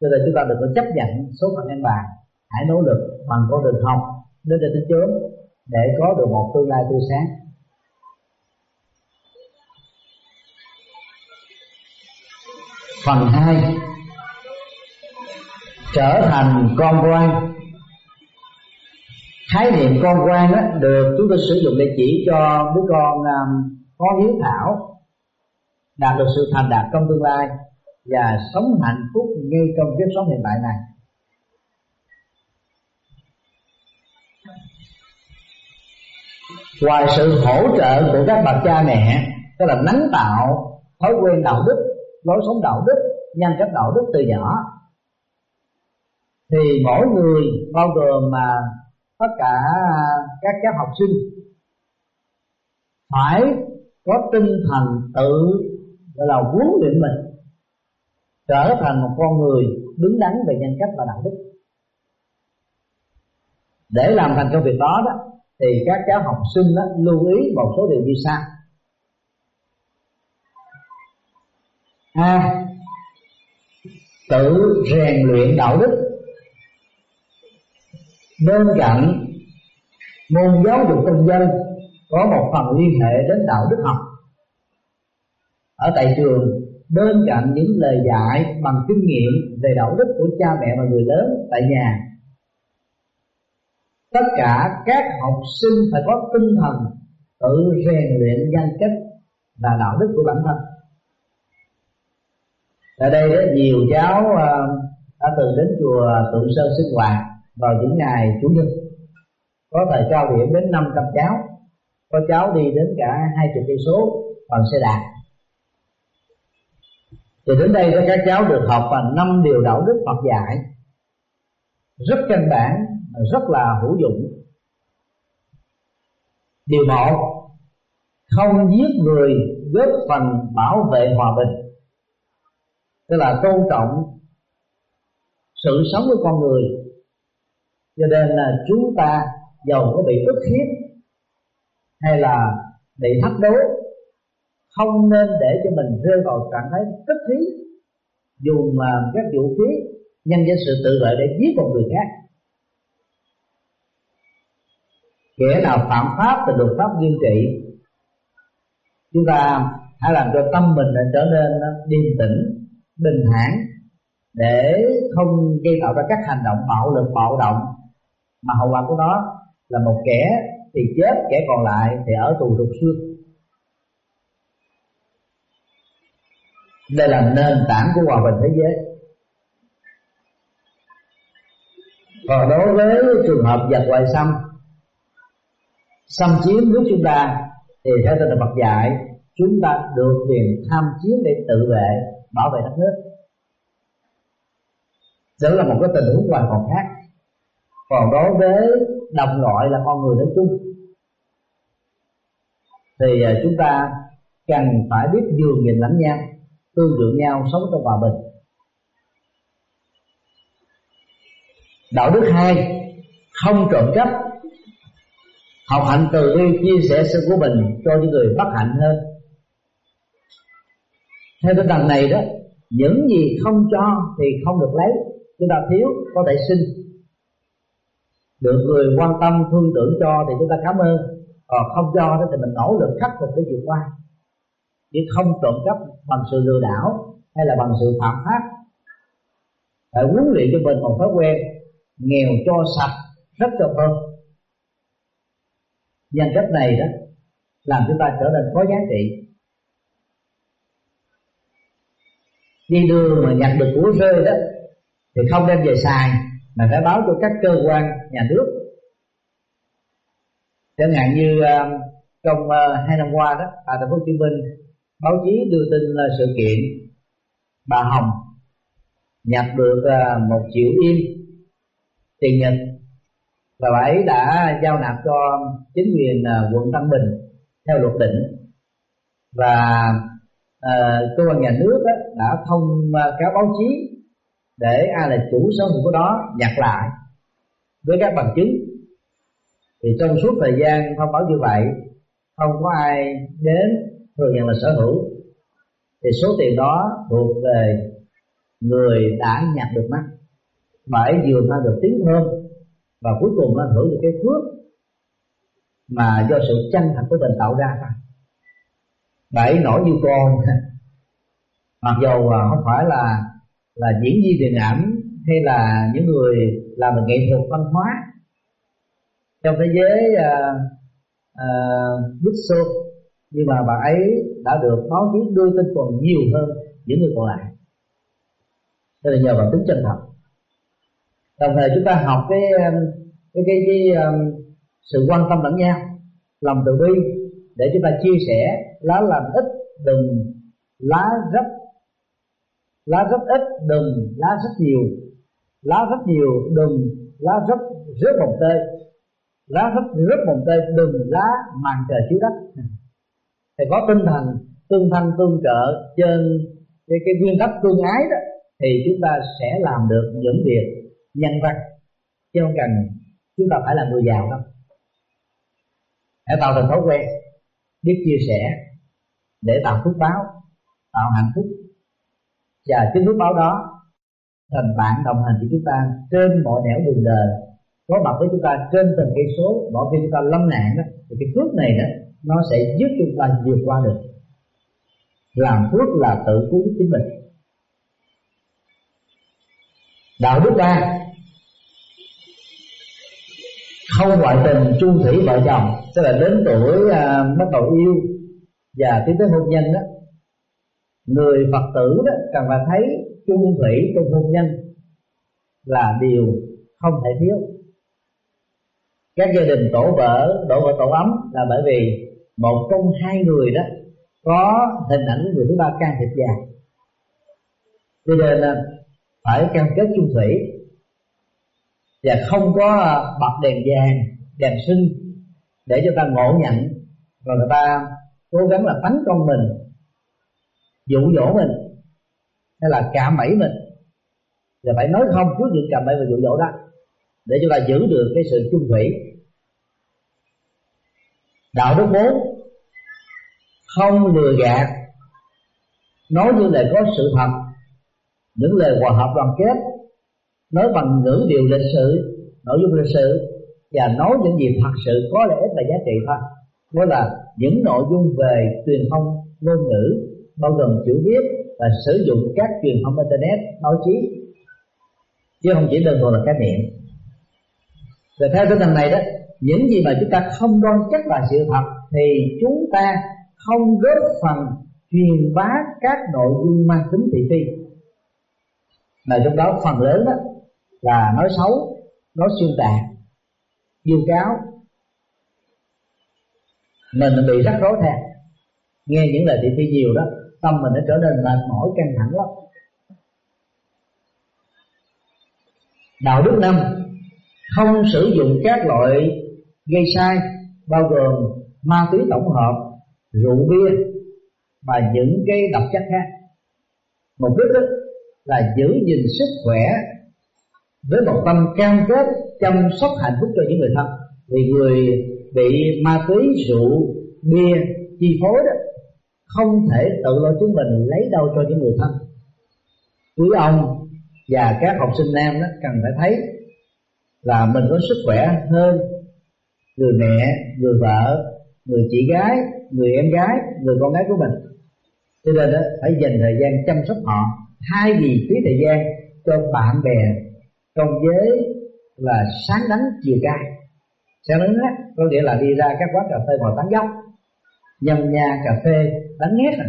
Cho nên chúng ta đừng có chấp nhận số phận em bàn hãy nỗ lực bằng con đường học đến để tính chớm để có được một tương lai tươi sáng. Phần 2 trở thành con quan. Khái niệm con quan đó, được chúng tôi sử dụng để chỉ cho đứa con um, có hiếu thảo đạt được sự thành đạt trong tương lai và sống hạnh phúc ngay trong kiếp sống hiện tại này. Ngoài sự hỗ trợ của các bậc cha mẹ, tức là nắng tạo thói quen đạo đức, lối sống đạo đức, nhân cách đạo đức từ nhỏ, thì mỗi người, bao gồm mà tất cả các cháu học sinh, phải có tinh thần tự, gọi là huấn luyện mình trở thành một con người đứng đắn về nhân cách và đạo đức. Để làm thành công việc đó đó, thì các cháu học sinh đó lưu ý một số điều như sau. A. Tự rèn luyện đạo đức. Bên cạnh môn giáo dục công dân, có một phần liên hệ đến đạo đức học. Ở tại trường bên cạnh những lời dạy bằng kinh nghiệm về đạo đức của cha mẹ và người lớn tại nhà tất cả các học sinh phải có tinh thần tự rèn luyện nhân cách và đạo đức của bản thân. Tại đây đó, nhiều cháu ờ, đã từng đến chùa Tượng Sơn sinh hoạt vào những ngày chủ nhật. Có thời cao điểm đến 500 cháu. Có cháu đi đến cả hai chục cây số bằng xe đạp thì đến đây các cháu được học và năm điều đạo đức Phật dạy. Rất căn bản, rất là hữu dụng. Điều một, không giết người góp phần bảo vệ hòa bình. Tức là tôn trọng sự sống của con người. Cho nên là chúng ta giàu có bị ức hiếp hay là bị thách đố không nên để cho mình rơi vào trạng thái cấp khí dùng các vũ khí nhân danh sự tự vệ để giết một người khác. Kẻ nào phạm pháp thì luật pháp nghiêm trị. Chúng ta hãy làm cho tâm mình trở nên điềm tĩnh, bình thản, để không gây tạo ra các hành động bạo lực, bạo động. Mà hậu quả của nó là một kẻ thì chết, kẻ còn lại thì ở tù rục xương đây là nền tảng của hòa bình thế giới. Còn đối với trường hợp giặc ngoại xâm xâm chiếm nước chúng ta, thì theo tinh thần Phật dạy, chúng ta được quyền tham chiến để tự vệ, bảo vệ đất nước. Đó là một cái tình huống hoàn toàn khác. Còn đối với đồng loại là con người nói chung, thì à, chúng ta cần phải biết nhường nhìn lẫn nhau tương trợ nhau sống trong hòa bình. Đạo đức hai, không trộm cắp. Học hạnh từ bi, chia sẻ sự của mình cho những người bất hạnh hơn. Theo tinh thần này đó, những gì không cho thì không được lấy. Chúng ta thiếu có thể xin. Được người quan tâm, thương tưởng cho thì chúng ta cảm ơn. Còn không cho đó thì mình nỗ lực khắc phục để vượt qua chứ không trộm cắp bằng sự lừa đảo hay là bằng sự phạm pháp. Phải huấn luyện cho mình một thói quen nghèo cho sạch rất cho hơn nhân cách này đó làm chúng ta trở nên có giá trị. Đi đường mà nhặt được của rơi đó thì không đem về xài mà phải báo cho các cơ quan nhà nước. Chẳng hạn như uh, trong uh, hai năm qua đó tại thành phố hồ chí minh báo chí đưa tin là sự kiện bà hồng nhập được à, một triệu yên tiền nhật và bà ấy đã giao nạp cho chính quyền à, quận Tân Bình theo luật định. Và uh, cơ quan nhà nước đó, đã thông cáo báo chí để ai là chủ sở hữu của đó nhặt lại với các bằng chứng. Thì trong suốt thời gian thông báo như vậy không có ai đến thừa nhận là sở hữu thì số tiền đó thuộc về người đã nhặt được mắt. Bởi vừa mang được tiếng thơm và cuối cùng nó hưởng được cái phước mà do sự chân thật của mình tạo ra. Bởi nổi như con mặc dù không phải là là diễn viên điện ảnh hay là những người làm về nghệ thuật văn hóa trong thế giới uh, uh, nhưng mà bà ấy đã được báo chí đưa tin còn nhiều hơn những người còn lại. Đây là nhờ vào tính chân thật. Đồng thời chúng ta học cái um, cái cái, cái um, sự quan tâm lẫn nhau lòng từ bi để chúng ta chia sẻ lá làm ít đừng lá rất lá rất ít đừng lá rất nhiều lá rất nhiều đừng lá rất rất bồng tê lá rất rất bồng tê đừng lá màn trời chiếu đất thì có tinh thần tương thân tương trợ trên cái, cái nguyên tắc tương ái đó thì chúng ta sẽ làm được những việc nhân văn. Chứ không cần chúng ta phải là người giàu đâu. Hãy tạo thành thói quen biết chia sẻ để tạo phước báo tạo hạnh phúc. Và chính phước báo đó thành bạn đồng hành với chúng ta trên mọi nẻo đường đời có mặt với chúng ta trên từng cây số mỗi khi chúng ta lâm nạn đó thì cái phước này đó nó sẽ giúp chúng ta vượt qua được. Làm phước là tự cứu chính mình. Đạo đức ba không ngoại tình chung thủy vợ chồng. Tức là đến tuổi à, bắt đầu yêu và tiến tới hôn nhân đó người phật tử đó cần phải thấy chung thủy trong hôn nhân là điều không thể thiếu. Các gia đình tổ vợ đổ vợ tổ ấm là bởi vì một trong hai người đó có hình ảnh của người thứ ba can thiệp vào cho nên là phải cam kết chung thủy và không có bật đèn vàng, đèn sinh để cho ta ngộ nhận. Rồi người ta cố gắng là tấn công mình, dụ dỗ mình, hay là cạm bẫy mình. Và phải nói không trước những cạm bẫy và dụ dỗ đó, để chúng ta giữ được cái sự chung thủy. Đạo đức bốn không lừa gạt. Nói như là có sự thật, những lời hòa hợp đoàn kết, nói bằng ngữ điều lịch sự, nội dung lịch sự, và nói những gì thật sự có lợi ích và giá trị thôi. Đó là những nội dung về truyền thông, ngôn ngữ, bao gồm chữ viết và sử dụng các truyền thông internet, báo chí, chứ không chỉ đơn thuần là cái miệng và theo tinh thần này đó, những gì mà chúng ta không đoan chắc là sự thật thì chúng ta không góp phần truyền bá các nội dung mang tính thị phi. Mà trong đó phần lớn đó là nói xấu, nói xuyên tạc, vu cáo. Mình bị rắc rối theo nghe những lời thị phi nhiều đó, tâm mình nó trở nên mệt mỏi, căng thẳng lắm. Đạo đức năm, không sử dụng các loại gây sai, bao gồm ma túy tổng hợp rượu bia và những cái độc chất khác. Mục đích đó là giữ gìn sức khỏe với một tâm cam kết chăm sóc hạnh phúc cho những người thân. Vì người bị ma túy, rượu, bia chi phối đó không thể tự lo chúng mình lấy đâu cho những người thân. Quý ông và các học sinh nam đó cần phải thấy là mình có sức khỏe hơn người mẹ, người vợ, người chị gái người em gái, người con gái của mình. Cho nên đó, phải dành thời gian chăm sóc họ, thay vì phí thời gian cho bạn bè, trong giới là sáng đánh chiều cay sáng đánh á, có nghĩa là đi ra các quán cà phê ngồi tán dốc nhâm nha cà phê, đánh nhét à.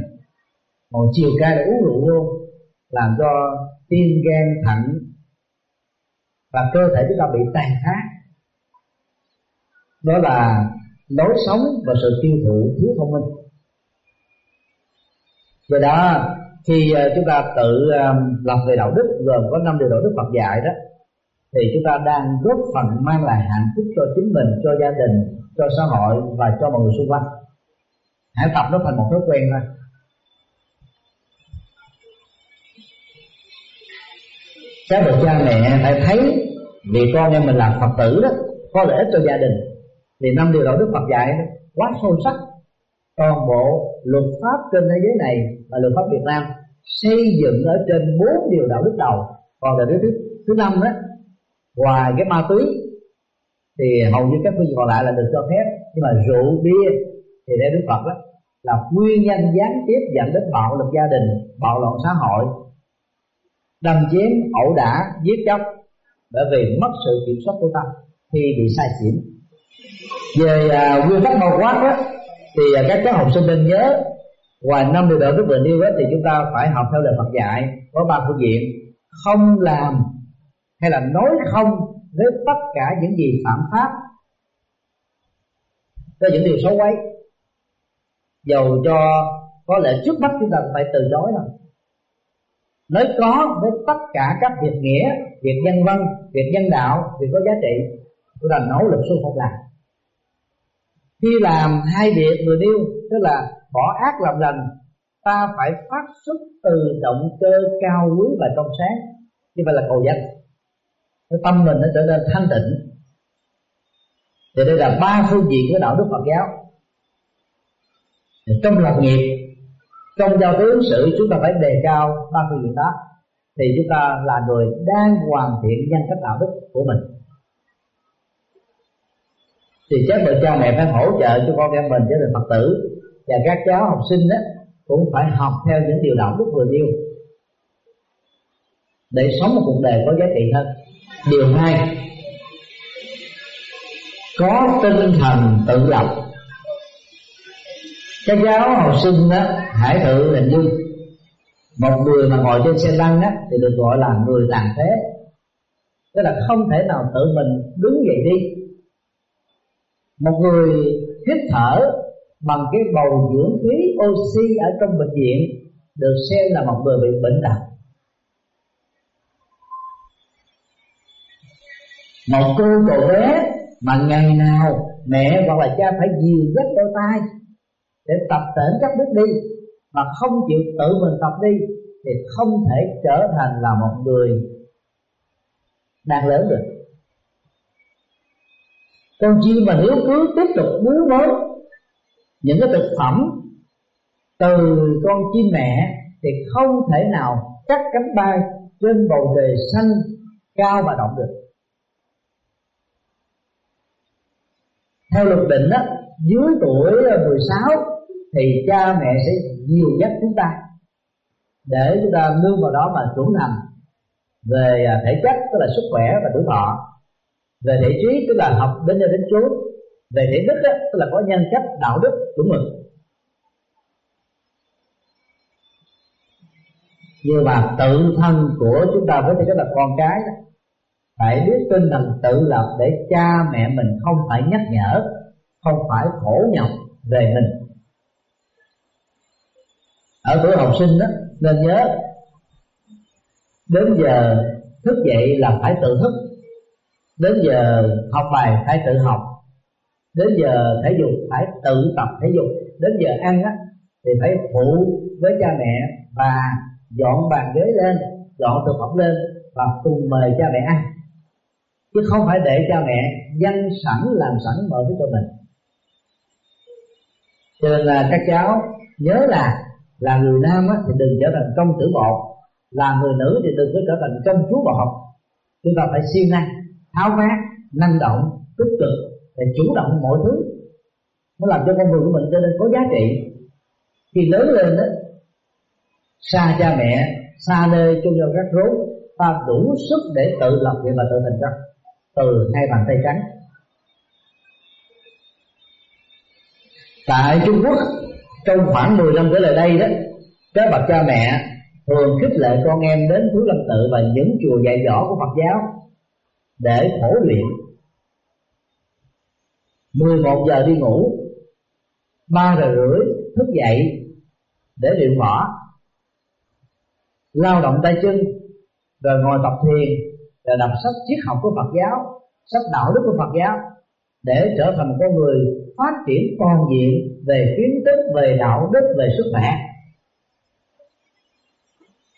Ngồi chiều cay là uống rượu luôn làm cho tim gan thận và cơ thể chúng ta bị tàn phá. Đó là lối sống và sự tiêu thụ thiếu thông minh do đó khi ờ, chúng ta tự ờ, lập về đạo đức gồm có năm điều đạo đức Phật dạy đó thì chúng ta đang góp phần mang lại hạnh phúc cho chính mình, cho gia đình, cho xã hội và cho mọi người xung quanh. Hãy tập nó thành một thói quen thôi. Các bậc cha mẹ phải thấy vì con em mình làm Phật tử đó có lợi ích cho gia đình thì năm điều đạo đức Phật dạy nó quá sâu sắc toàn bộ luật pháp trên thế giới này và luật pháp Việt Nam xây dựng ở trên bốn điều đạo đức đầu. Còn là thứ thứ năm đó, ngoài cái ma túy, thì hầu như các phương còn lại là được cho phép. Nhưng mà rượu, bia, thì theo đức phật đó, là nguyên nhân gián tiếp dẫn đến bạo lực gia đình, bạo loạn xã hội, đâm chém, ẩu đả, giết chóc. Bởi vì mất sự kiểm soát của tâm khi bị sai xỉn về uh, nguyên tắc bao quát đó thì uh, các cháu học sinh nên nhớ ngoài năm điều đạo đức vừa nêu đó thì chúng ta phải học theo lời Phật dạy có ba phương diện. Không làm hay là nói không với tất cả những gì phạm pháp cho những điều xấu quấy. Dầu cho có lẽ trước mắt chúng ta phải từ chối rồi nói có với tất cả các việc nghĩa việc nhân văn việc nhân đạo việc có giá trị chúng ta nỗ lực xuống không làm. Khi làm hai việc vừa nêu, tức là bỏ ác làm lành, ta phải phát xuất từ động cơ cao quý và trong sáng như vậy là cầu danh. Cái tâm mình nó trở nên thanh tịnh. Thì đây là ba phương diện của đạo đức Phật giáo. Trong lập nghiệp, trong giao tiếp ứng xử, chúng ta phải đề cao ba phương diện đó. Thì chúng ta là người đang hoàn thiện nhân cách đạo đức của mình thì chắc là cha mẹ phải hỗ trợ cho con em mình trở thành phật tử và các cháu học sinh đó cũng phải học theo những điều đạo đức vừa nêu. Để sống một cuộc đời có giá trị hơn. Điều hai, có tinh thần tự lập. Các cháu học sinh đó, hãy thử hình dung. Một người mà ngồi trên xe lăn á thì được gọi là người tàn phế. Tức là không thể nào tự mình đứng dậy đi một người hít thở bằng cái bầu dưỡng khí oxy ở trong bệnh viện được xem là một người bị bệnh nặng. một cô cậu bé mà ngày nào mẹ hoặc là cha phải dìu dắt đôi tay để tập tễnh các bước đi mà không chịu tự mình tập đi thì không thể trở thành là một người đang lớn được con chim mà nếu cứ tiếp tục bú mới những cái thực phẩm từ con chim mẹ thì không thể nào cắt cánh bay trên bầu trời xanh cao và động được. Theo luật định đó dưới tuổi 16 thì cha mẹ sẽ nhiều nhất chúng ta. Để chúng ta nương vào đó mà trưởng thành về à, thể chất, tức là sức khỏe và tuổi thọ về thể trí tức là học đến nơi đến chốn. Về thể đức đó, tức là có nhân cách đạo đức đúng mực như là tự thân của chúng ta với tư cách là con cái đó, phải biết tinh thần tự lập để cha mẹ mình không phải nhắc nhở không phải khổ nhọc về mình. Ở tuổi học sinh đó nên nhớ đến giờ thức dậy là phải tự thức đến giờ học bài phải tự học. Đến giờ thể dục phải tự tập thể dục. Đến giờ ăn á thì phải phụ với cha mẹ và dọn bàn ghế lên dọn thực phẩm lên và cùng mời cha mẹ ăn. Chứ không phải để cha mẹ dân sẵn làm sẵn mọi thứ cho mình. Cho nên là các cháu nhớ là là người nam á, thì đừng trở thành công tử bộ là người nữ thì đừng có trở thành công chúa bộ chúng ta phải siêng năng tháo vát, năng động, tích cực để chủ động mọi thứ. Nó làm cho con người của mình trở nên có giá trị. Khi lớn lên đó xa cha mẹ, xa nơi chung nhau rắc rối, ta đủ sức để tự lập nghiệp và tự thành công từ hai bàn tay trắng. Tại Trung Quốc, trong khoảng 10 năm trở lại đây đó, các bậc cha mẹ thường khích lệ con em đến Thú lâm tự và những chùa dạy dỗ của Phật giáo để khổ luyện 11 giờ đi ngủ 3 giờ rưỡi thức dậy để luyện võ, lao động tay chân, rồi ngồi tập thiền, rồi đọc sách triết học của Phật giáo, sách đạo đức của Phật giáo, để trở thành một con người phát triển toàn diện về kiến thức, về đạo đức, về sức khỏe.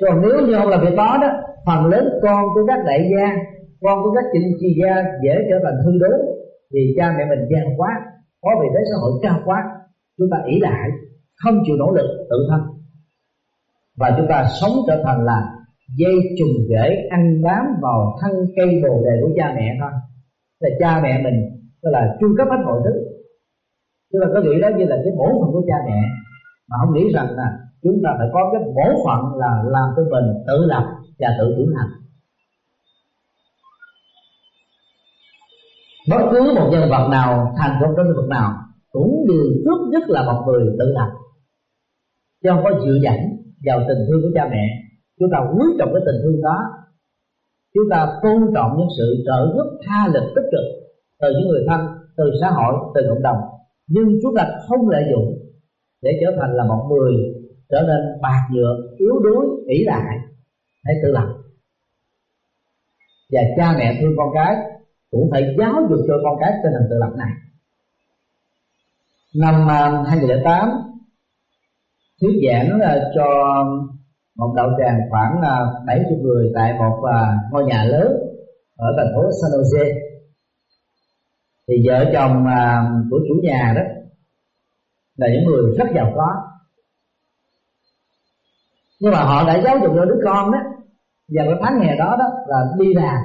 Còn nếu như không làm việc đó đó, phần lớn con của các đại gia con của các chính chi gia dễ trở thành hư đốn vì cha mẹ mình gian quá, có vị thế xã hội cao quá, chúng ta ỷ lại, không chịu nỗ lực tự thân. Và chúng ta sống trở thành là dây trùng rễ ăn bám vào thân cây bồ đề của cha mẹ thôi. Là cha mẹ mình, tức là chu cấp hết mọi thứ. Tức là có nghĩ đó như là cái bổn phận của cha mẹ, mà không nghĩ rằng là chúng ta phải có cái bổn phận là làm cho mình tự lập và tự trưởng thành. Bất cứ một nhân vật nào, thành công trong lĩnh vực nào, cũng đều trước nhất là một người tự lập chứ không có dựa dẫm vào tình thương của cha mẹ. Chúng ta quý trọng cái tình thương đó. Chúng ta tôn trọng những sự trợ giúp tha lực tích cực từ những người thân, từ xã hội, từ cộng đồng. Nhưng chúng ta không lợi dụng để trở thành là một người trở nên bạc nhược, yếu đuối, ỷ lại, hãy tự lập. Và cha mẹ thương con cái cũng phải giáo dục cho con cái tinh thần tự lập này. Năm à, 2008 thuyết giảng là cho một đạo tràng khoảng à, 70 người tại một à, ngôi nhà lớn ở thành phố San Jose. Thì vợ chồng của chủ nhà đó là những người rất giàu có. Nhưng mà họ đã giáo dục cho đứa con đó vào cái tháng hè đó đó là đi làm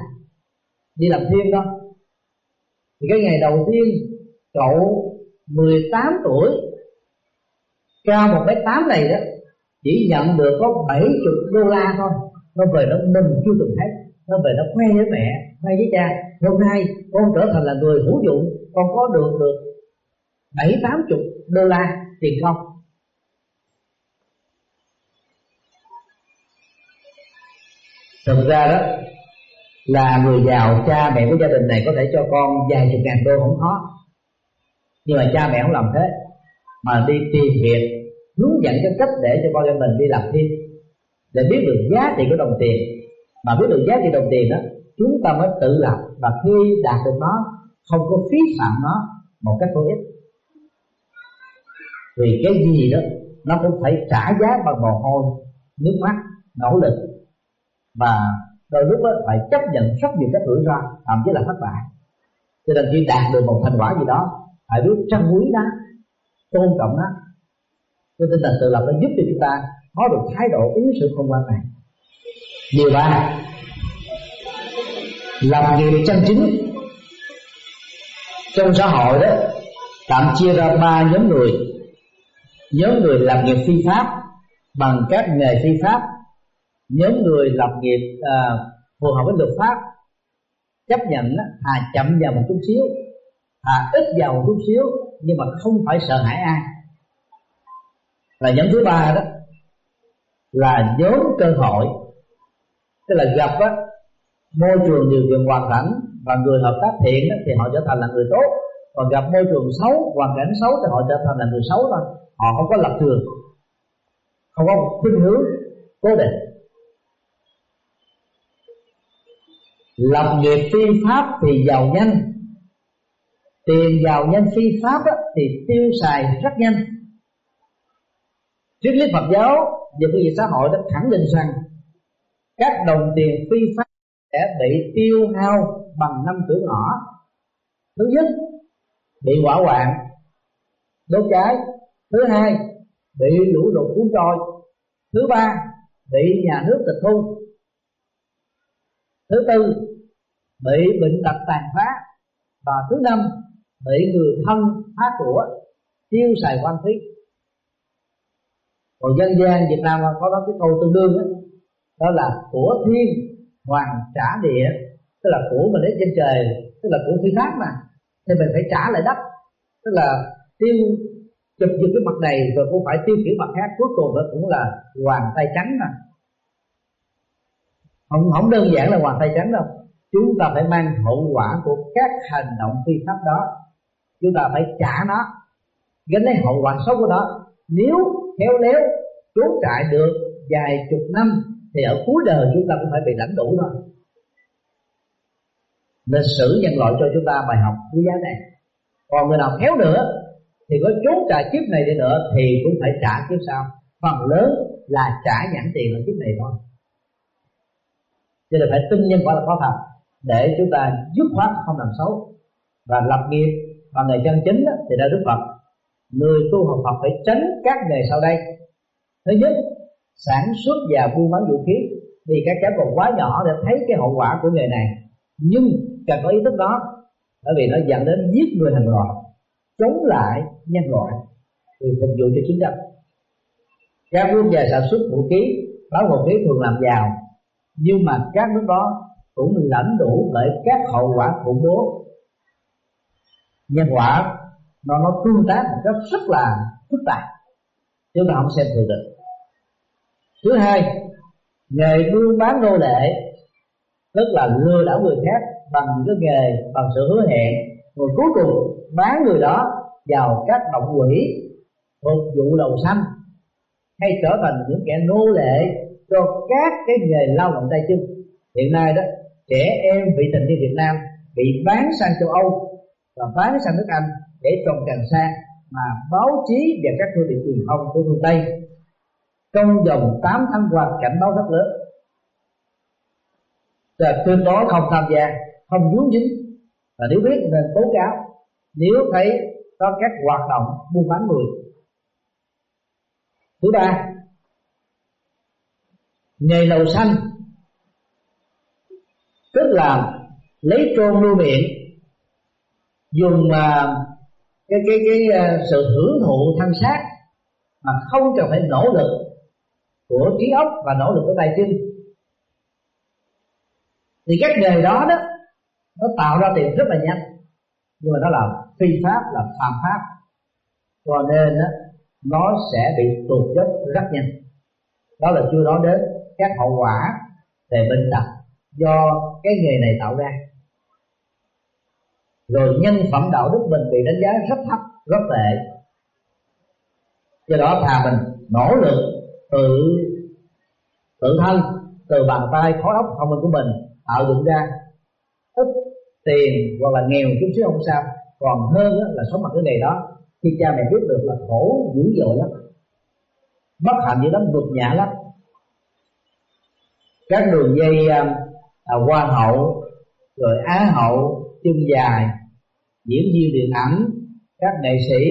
đi làm thêm thôi thì cái ngày đầu tiên, cậu 18 tuổi cao một mét tám này đó, chỉ nhận được có 70 đô la thôi. Nó về nó mừng chưa từng thấy. Nó về nó khoe với mẹ, khoe với cha. Hôm nay, con trở thành là người hữu dụng, con có được được bảy tám chục đô la tiền không thực ra đó là người giàu, cha mẹ của gia đình này có thể cho con vài chục ngàn đô không khó. Nhưng mà cha mẹ không làm thế. Mà đi tìm việc, hướng dẫn cái cách để cho con em mình đi làm thêm. Để biết được giá trị của đồng tiền. Mà biết được giá trị đồng tiền đó, chúng ta mới tự lập và khi đạt được nó, không có phí phạm nó một cách vô ích. Vì cái gì đó, nó cũng phải trả giá bằng mồ hôi, nước mắt, nỗ lực. Và đôi lúc đó phải chấp nhận rất nhiều các rủi ro, thậm chí là thất bại. Cho nên khi đạt được một thành quả gì đó, phải biết trân quý nó, tôn trọng nó. Cho tinh thần tự lập nó giúp cho chúng ta có được thái độ ứng xử khôn ngoan này. Điều ba, làm nghiệp chân chính. Trong xã hội đó, tạm chia ra ba nhóm người. Nhóm người làm nghiệp phi pháp bằng các nghề phi pháp nhóm người lập nghiệp à, phù hợp với luật pháp chấp nhận thà chậm vào một chút xíu thà ít vào một chút xíu nhưng mà không phải sợ hãi ai. Và nhóm thứ ba đó là nhóm cơ hội tức là gặp á, môi trường điều kiện hoàn cảnh và người hợp tác thiện á, thì họ trở thành là người tốt. Còn gặp môi trường xấu hoàn cảnh xấu thì họ trở thành là người xấu thôi. Họ không có lập trường không có khuynh hướng cố định. Lập nghiệp phi pháp thì giàu nhanh. Tiền giàu nhanh phi pháp á, thì tiêu xài rất nhanh. Triết lý Phật giáo và phương diện xã hội đã khẳng định rằng các đồng tiền phi pháp sẽ bị tiêu hao bằng năm cửa ngõ. Thứ nhất bị hỏa hoạn. Đốt cháy. Thứ hai bị lũ lụt cuốn trôi. Thứ ba bị nhà nước tịch thu tư bị bệnh tật tàn phá. Và thứ năm bị người thân phá của tiêu xài quan phí. Còn dân gian Việt Nam có đó cái câu tương đương đó, đó là của thiên hoàng trả địa tức là của mình lấy trên trời tức là của phi pháp mà. Thì mình phải trả lại đất tức là tiêu chụp được cái mặt này rồi cũng phải tiêu kiểu mặt khác cuối cùng nó cũng là hoàng tay trắng mà không không đơn giản là hoàn tay trắng đâu. Chúng ta phải mang hậu quả của các hành động phi pháp đó. Chúng ta phải trả nó, gánh lấy hậu quả xấu của nó. Nếu khéo léo trốn trại được vài chục năm, thì ở cuối đời chúng ta cũng phải bị lãnh đủ thôi lịch sử nhân loại cho chúng ta bài học quý giá này. Còn người nào khéo nữa, thì có trốn trại kiếp này đi nữa, thì cũng phải trả kiếp sau. Phần lớn là trả nhãn tiền ở kiếp này thôi cho nên phải tin nhân quả là có thật để chúng ta dứt khoát không làm xấu. Và lập nghiệp và nghề chân chính đó, thì đã đức phật. Người tu học phật phải tránh các nghề sau đây. Thứ nhất sản xuất và buôn bán vũ khí. Vì các cháu còn quá nhỏ để thấy cái hậu quả của nghề này. Nhưng cần có ý thức đó bởi vì nó dẫn đến giết người hàng loạt chống lại nhân loại vì phục vụ cho chiến tranh. Các quốc gia sản xuất vũ khí bán vũ khí thường làm giàu nhưng mà các nước đó cũng lãnh đủ bởi các hậu quả khủng bố. Nhân quả, nó nó tương tác một cách rất là phức tạp. Chúng ta không xem thường được. Thứ hai, nghề buôn bán nô lệ, tức là lừa đảo người khác bằng những cái nghề, bằng sự hứa hẹn. Rồi cuối cùng, bán người đó vào các động quỷ phục vụ lầu xanh, hay trở thành những kẻ nô lệ cho các cái nghề lao động tay chân. Hiện nay đó, trẻ em bị tình như Việt Nam bị bán sang châu Âu và bán sang nước Anh để trồng càng xa mà báo chí và các phương tiện truyền thông của phương Tây trong vòng 8 tháng qua cảnh báo rất lớn. Là tuyên bố không tham gia, không vướng dính và nếu biết nên tố cáo, nếu thấy có các hoạt động buôn bán người. Thứ ba nghề lầu xanh. Tức là lấy trôn nuôi miệng dùng uh, cái cái cái uh, sự hưởng thụ thân xác mà không cần phải nỗ lực của trí óc và nỗ lực của tài chính. Thì các nghề đó đó nó tạo ra tiền rất là nhanh nhưng mà nó là phi pháp là phạm pháp. Cho nên đó, nó sẽ bị tụt dốc rất nhanh. Đó là chưa nói đến các hậu quả về bệnh tật do cái nghề này tạo ra. Rồi nhân phẩm đạo đức mình bị đánh giá rất thấp, rất tệ. Do đó thà mình nỗ lực tự tự thân, từ bàn tay khối óc thông minh của mình tạo dựng ra ít tiền hoặc là nghèo chút xíu không sao. Còn hơn là sống bằng cái nghề đó, khi cha mẹ biết được là khổ dữ dội lắm. Bất hạnh như lắm vượt nhã lắm các đường dây à, à, hoa hậu rồi á hậu chân dài diễn viên điện ảnh các nghệ sĩ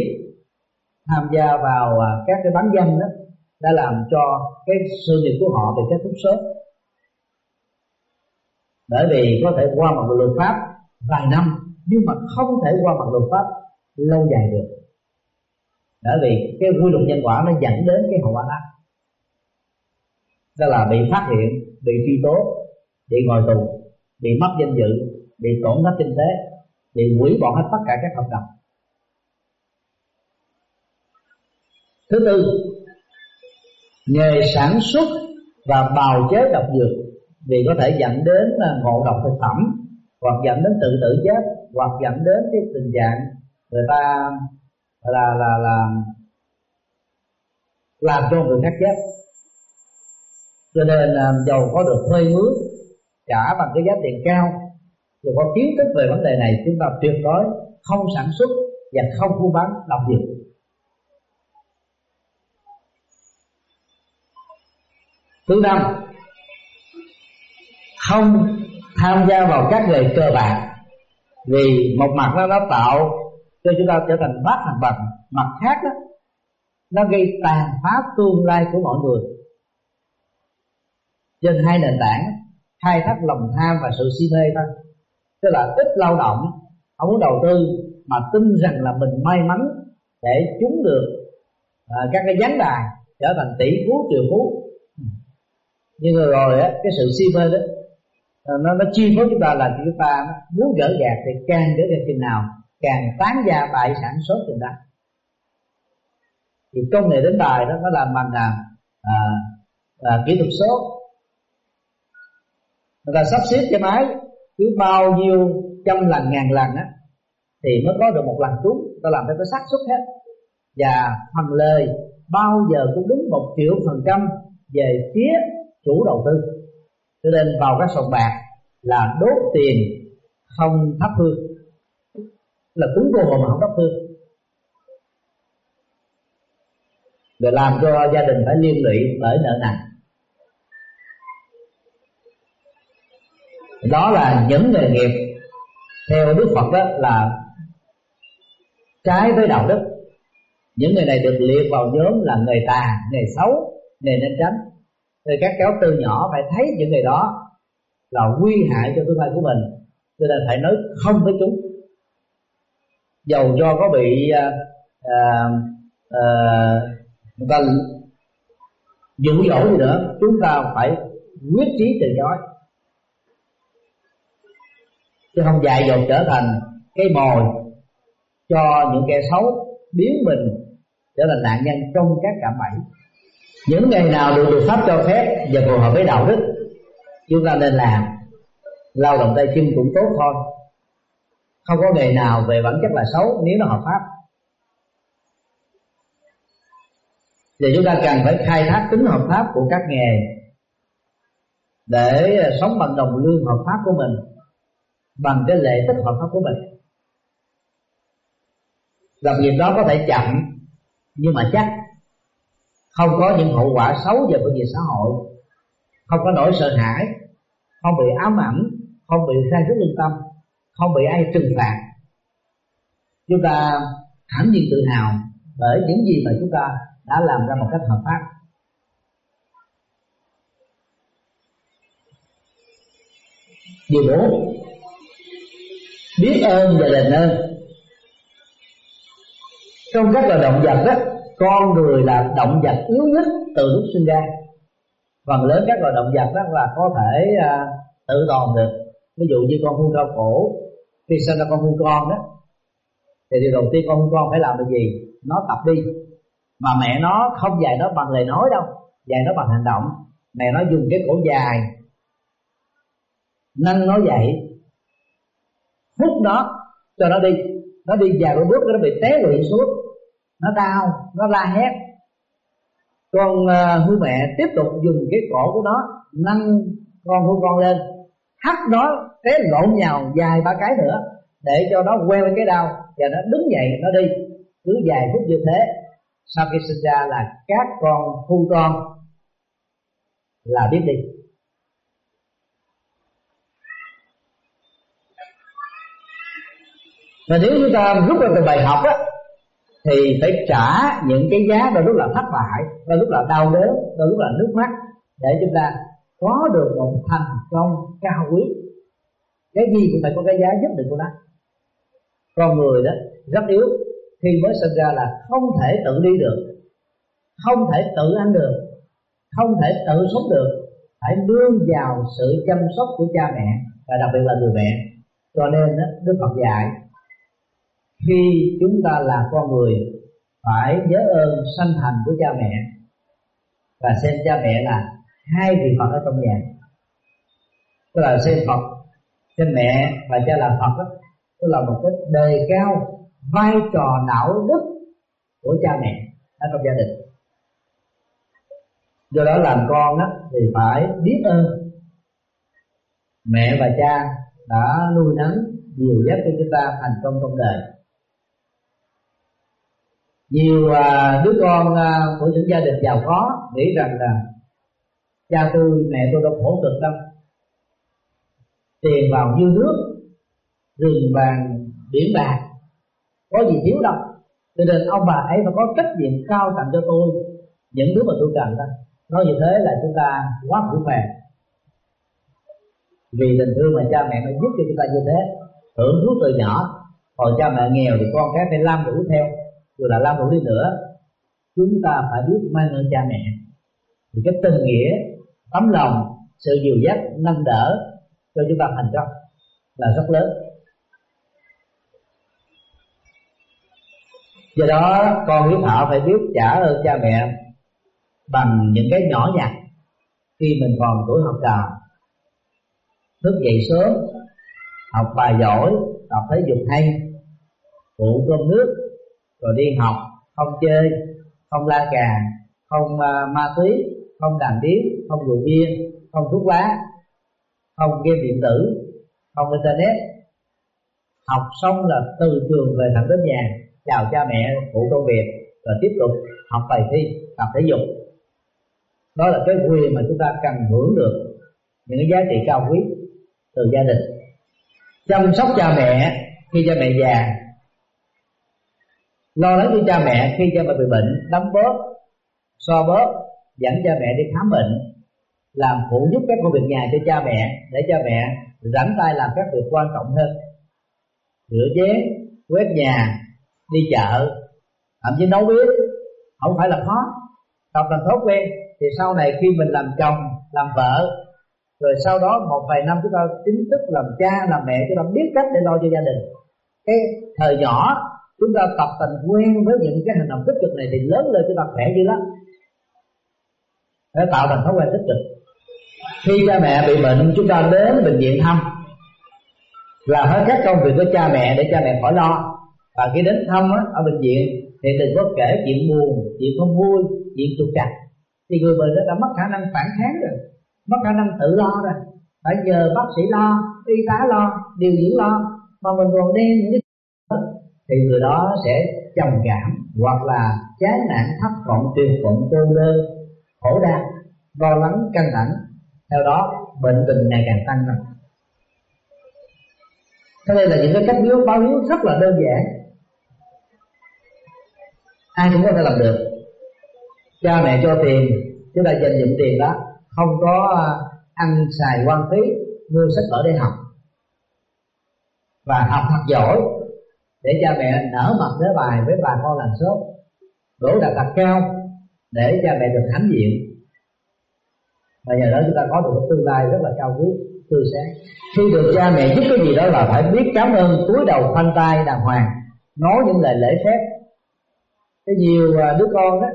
tham gia vào à, các cái bán danh đó đã làm cho cái sự nghiệp của họ bị kết thúc sớm bởi vì có thể qua mặt luật pháp vài năm nhưng mà không thể qua mặt luật pháp lâu dài được. Bởi vì cái quy luật nhân quả nó dẫn đến cái hậu quả đó. Đó là bị phát hiện bị truy tố, bị ngồi tù, bị mất danh dự, bị tổn thất kinh tế, bị hủy bỏ hết tất cả các hợp đồng. Thứ tư, nghề sản xuất và bào chế độc dược vì có thể dẫn đến à, ngộ độc thực phẩm hoặc dẫn đến tự tử chết hoặc dẫn đến cái tình trạng người ta, là là là, làm cho người khác chết cho nên là giàu có được thuê mướn trả bằng cái giá tiền cao dù có kiến thức về vấn đề này, chúng ta tuyệt đối không sản xuất và không buôn bán độc dược thứ năm, không tham gia vào các nghề cơ bản vì một mặt nó đã tạo cho chúng ta trở thành bát thành bằng mặt khác đó, nó gây tàn phá tương lai của mọi người trên hai nền tảng khai thác lòng tham và sự si mê thôi. Tức là ít lao động không muốn đầu tư mà tin rằng là mình may mắn để trúng được à, các cái gián đài trở thành tỷ phú triệu phú. Nhưng rồi á cái sự si mê đó à, nó nó chi phối chúng ta là chúng ta muốn gỡ gạt thì càng gỡ gạt chừng nào càng tán gia bại sản số chừng đó. Thì công nghệ đến bài đó nó làm bằng à, à, kỹ thuật số người ta sắp xếp cái máy, cứ bao nhiêu trăm lần ngàn lần á, thì mới có được một lần trúng ta làm theo cái xác suất hết. Và phần lời bao giờ cũng đúng một triệu phần trăm về phía chủ đầu tư. Cho nên vào các sòng bạc là đốt tiền không thắp hương. Là cúng cô mà không thắp hương. Để làm cho gia đình phải liên lụy bởi nợ nần. Đó là những nghề nghiệp theo đức phật đó là trái với đạo đức. Những người này được liệt vào nhóm là người tà người xấu người nên tránh. Thì các cháu từ nhỏ phải thấy những người đó là nguy hại cho tương lai của mình. Cho nên phải nói không với chúng. Dầu cho có bị à, à, à người ta dụ dỗ gì nữa chúng ta phải quyết trí từ chối chứ không dạy dột trở thành cái mồi cho những kẻ xấu biến mình trở thành nạn nhân trong các cạm bẫy. Những ngày nào được được pháp cho phép và phù hợp với đạo đức, chúng ta nên làm. Lao động tay chân cũng tốt thôi. Không có nghề nào về bản chất là xấu nếu nó hợp pháp. Thì chúng ta cần phải khai thác tính hợp pháp của các nghề để sống bằng đồng lương hợp pháp của mình bằng cái lệ tích hợp pháp của mình. Làm việc đó có thể chậm, nhưng mà chắc. Không có những hậu quả xấu về phương diện xã hội. Không có nỗi sợ hãi. Không bị ám ảnh. Không bị sai rút lương tâm. Không bị ai trừng phạt. Chúng ta hãnh nhiên tự hào bởi những gì mà chúng ta đã làm ra một cách hợp pháp. Điều bốn biết ơn và đền ơn. Trong các loài động vật đó con người là động vật yếu nhất từ lúc sinh ra. Phần lớn các loài động vật đó là có thể à, tự tồn được. Ví dụ như con hươu cao cổ khi sinh ra con hươu con đó thì điều đầu tiên con hươu con phải làm là gì? Nó tập đi. Mà mẹ nó không dạy nó bằng lời nói đâu dạy nó bằng hành động. Mẹ nó dùng cái cổ dài. Nâng nó dậy hút nó cho nó đi. Nó đi vài ba bước nó bị té lụy xuống. Nó đau nó la hét. Con uh, mẹ tiếp tục dùng cái cổ của nó nâng con hư con lên. Hắt nó té lộn nhào dài ba cái nữa để cho nó quen với cái đau và nó đứng dậy nó đi. Cứ vài phút như thế sau khi sinh ra là các con hư con là biết đi. Và nếu chúng ta rút ra từ bài học á thì phải trả những cái giá đôi lúc là thất bại đôi lúc là đau đớn đôi lúc là nước mắt để chúng ta có được một thành công cao quý. Cái gì cũng phải có cái giá nhất định của nó. Con người đó rất yếu khi mới sinh ra là không thể tự đi được không thể tự ăn được không thể tự sống được. Phải nương vào sự chăm sóc của cha mẹ và đặc biệt là người mẹ. Cho nên đó, đức phật dạy khi chúng ta là con người phải nhớ ơn sanh thành của cha mẹ và xem cha mẹ là hai vị phật ở trong nhà. Tức là xem phật xem mẹ và cha là phật đó, tức là một cái đề cao vai trò đạo đức của cha mẹ ở trong gia đình. Do đó làm con đó thì phải biết ơn mẹ và cha đã nuôi nấng nhiều dắt cho chúng ta thành công trong đời nhiều à, đứa con à, của những gia đình giàu có nghĩ rằng là cha tôi mẹ tôi đâu khổ cực đâu. Tiền vào như nước rừng vàng biển bạc có gì thiếu đâu. Cho nên ông bà ấy phải có trách nhiệm cao tặng cho tôi những thứ mà tôi cần đó. Nói như thế là chúng ta quá phủ mẹ, vì tình thương mà cha mẹ nó giúp cho chúng ta như thế. Hưởng thuốc từ nhỏ còn cha mẹ nghèo thì con cái phải lam đủ theo dù là lao động đi nữa, chúng ta phải biết mang ơn cha mẹ. Thì cái tình nghĩa, tấm lòng, sự dìu dắt, nâng đỡ cho chúng ta thành công là rất lớn. Do đó, con hiếu thảo phải biết trả ơn cha mẹ bằng những cái nhỏ nhặt khi mình còn tuổi học trò. Thức dậy sớm, học bài giỏi tập thể dục hay, phụ cơm nước rồi đi học không chơi không la cà không uh, ma túy không đàn điếm không rượu bia không thuốc lá không game điện tử không internet. Học xong là từ trường về thẳng đến nhà chào cha mẹ phụ công việc rồi tiếp tục học bài thi tập thể dục. Đó là cái quyền mà chúng ta cần hưởng được những cái giá trị cao quý từ gia đình. Chăm sóc cha mẹ khi cha mẹ già lo lắng cho cha mẹ khi cha mẹ bị bệnh đấm bóp, so bóp, dẫn cha mẹ đi khám bệnh, làm phụ giúp các công việc nhà cho cha mẹ, để cha mẹ rảnh tay làm các việc quan trọng hơn. Rửa chén, quét nhà, đi chợ, thậm chí nấu bếp, không phải là khó. Tập thành thói quen, thì sau này khi mình làm chồng, làm vợ, rồi sau đó một vài năm chúng ta chính thức làm cha, làm mẹ, chúng ta biết cách để lo cho gia đình. Cái thời nhỏ chúng ta tập thành quen với những cái hành động tích cực này thì lớn lên chúng ta khỏe dữ lắm. Để tạo thành thói quen tích cực. Khi cha mẹ bị bệnh chúng ta đến bệnh viện thăm. Làm hết các công việc của cha mẹ để cha mẹ khỏi lo. Và khi đến thăm á, ở bệnh viện thì đừng có kể chuyện buồn chuyện không vui chuyện trục trặc. Thì người bệnh đã mất khả năng phản kháng rồi mất khả năng tự lo rồi. Phải nhờ bác sĩ lo y tá lo điều dưỡng lo. Mà mình còn đem những cái thì người đó sẽ trầm cảm hoặc là chán nản, thất vọng, tuyệt vọng, cô đơn, khổ đau, lo lắng, căng thẳng. Theo đó, bệnh tình ngày càng tăng lên. Thế đây là những cái cách biếu báo hiếu rất là đơn giản. Ai cũng có thể làm được. Cha mẹ cho tiền, chúng ta dành dụng tiền đó, không có à, ăn xài quan phí, mua sách vở để học. Và học thật giỏi để cha mẹ nở mặt nở bài với bà con làm sốt đổ đạt thật cao, để cha mẹ được hãnh diện. Và nhờ đó chúng ta có được một tương lai rất là cao quý, tươi sáng. Khi được cha mẹ giúp cái gì đó là phải biết cảm ơn cúi đầu khoanh tay đàng hoàng, nói những lời lễ phép. Cái nhiều à, đứa con đó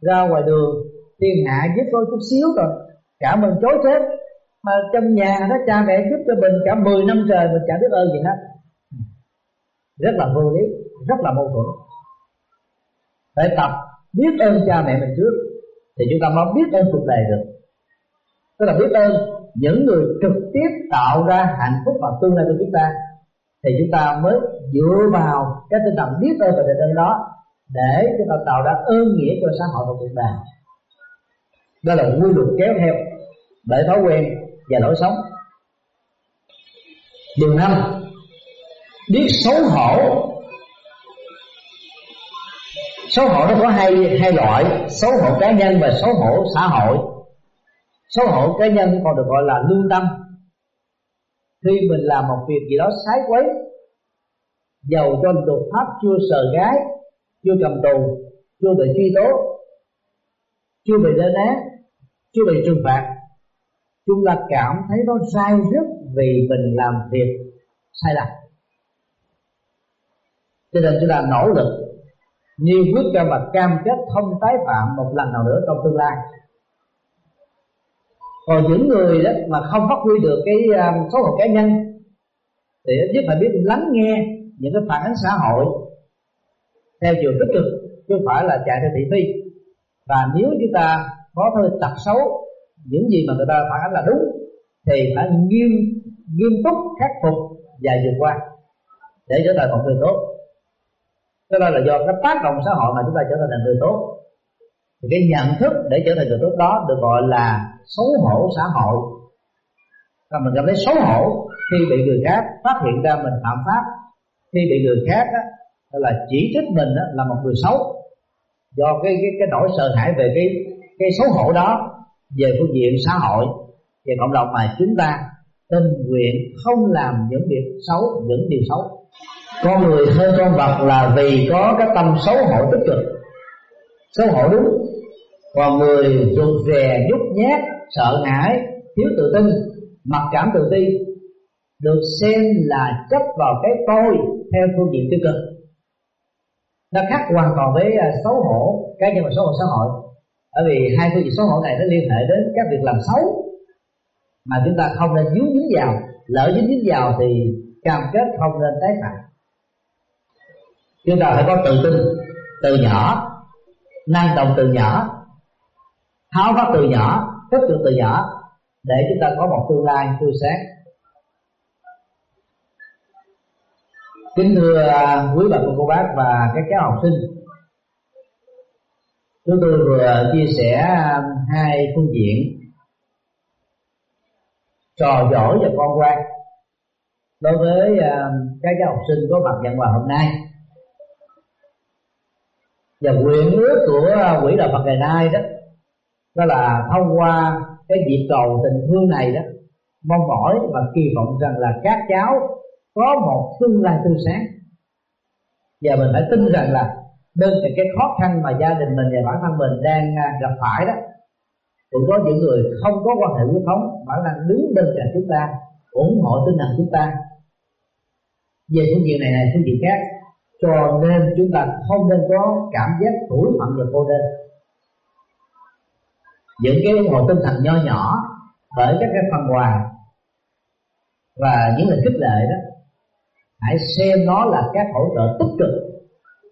ra ngoài đường, thiên hạ giúp tôi chút xíu rồi, cảm ơn chối chết. Mà trong nhà đó cha mẹ giúp cho mình cả 10 năm trời mình chả biết ơn gì hết rất là vô lý, rất là mâu thuẫn. Phải tập biết ơn cha mẹ mình trước, thì chúng ta mới biết ơn cuộc đời được. Tức là biết ơn những người trực tiếp tạo ra hạnh phúc và tương lai cho chúng ta, thì chúng ta mới dựa vào cái tinh thần biết ơn và đền ơn đó để chúng ta tạo ra ơn nghĩa cho xã hội và cuộc đời đó là quy luật kéo theo bởi thói quen và lối sống. Điều năm biết xấu hổ. Xấu hổ nó có hai hai loại. Xấu hổ cá nhân và xấu hổ xã hội. Xấu hổ cá nhân còn được gọi là lương tâm. Khi mình làm một việc gì đó sái quấy, giàu cho luật pháp chưa sờ gái, chưa cầm tù, chưa bị truy tố, chưa bị lên án, chưa bị trừng phạt, chúng ta cảm thấy nó sai rất vì mình làm việc sai lầm cho nên chúng ta nỗ lực như quyết tâm và cam kết không tái phạm một lần nào nữa trong tương lai. Còn những người đó mà không phát huy được cái à, số hộ cá nhân thì ít nhất phải biết lắng nghe những cái phản ánh xã hội theo chiều tích cực, chứ không phải là chạy theo thị phi. Và nếu chúng ta có hơi tật xấu, những gì mà người ta phản ánh là đúng, thì phải nghiêm nghiêm túc khắc phục và vượt qua để trở thành một người tốt cái đó là do cái tác động xã hội mà chúng ta trở thành người tốt. Thì cái nhận thức để trở thành người tốt đó được gọi là xấu hổ xã hội. Là mình cảm thấy xấu hổ khi bị người khác phát hiện ra mình phạm pháp. Khi bị người khác đó, là chỉ trích mình đó, là một người xấu. Do cái cái cái nỗi sợ hãi về cái cái xấu hổ đó về phương diện xã hội về cộng đồng mà chúng ta tình nguyện không làm những việc xấu những điều xấu con người hơn con vật là vì có cái tâm xấu hổ tích cực. Xấu hổ đúng. Còn người rụt rè, nhút nhát, sợ hãi, thiếu tự tin, mặc cảm tự ti, được xem là chấp vào cái tôi theo phương diện tiêu cực. Nó khác hoàn toàn với à, xấu hổ, cá nhân và xấu hổ xã hội. Bởi vì hai phương diện xấu hổ này nó liên hệ đến các việc làm xấu mà chúng ta không nên dính dính vào. Lỡ dính dính vào thì cam kết không nên tái phạm chúng ta phải có tự tin từ nhỏ, năng động từ nhỏ, tháo vát từ nhỏ, tích cực từ nhỏ để chúng ta có một tương lai tươi sáng. Kính thưa quý bà cô bác và các cháu học sinh, chúng tôi vừa chia sẻ hai phương diện trò giỏi và con quan đối với à, các cháu học sinh có mặt dạng hòa hôm nay và nguyện ước của quỹ đạo Phật ngày nay đó đó là thông qua cái dịp cầu tình thương này đó, mong mỏi và kỳ vọng rằng là các cháu có một tương lai tươi sáng. Và mình phải tin rằng là bên cạnh cái khó khăn mà gia đình mình và bản thân mình đang à, gặp phải đó, cũng có những người không có quan hệ huyết thống mà đang đứng bên cạnh chúng ta, ủng hộ tinh thần chúng ta. Về phương diện này này phương diện khác cho nên chúng ta không nên có cảm giác tủi phận và cô đơn. Những cái ủng tinh thần nho nhỏ bởi các cái phần quà và những lời khích lệ đó, hãy xem nó là các hỗ trợ tích cực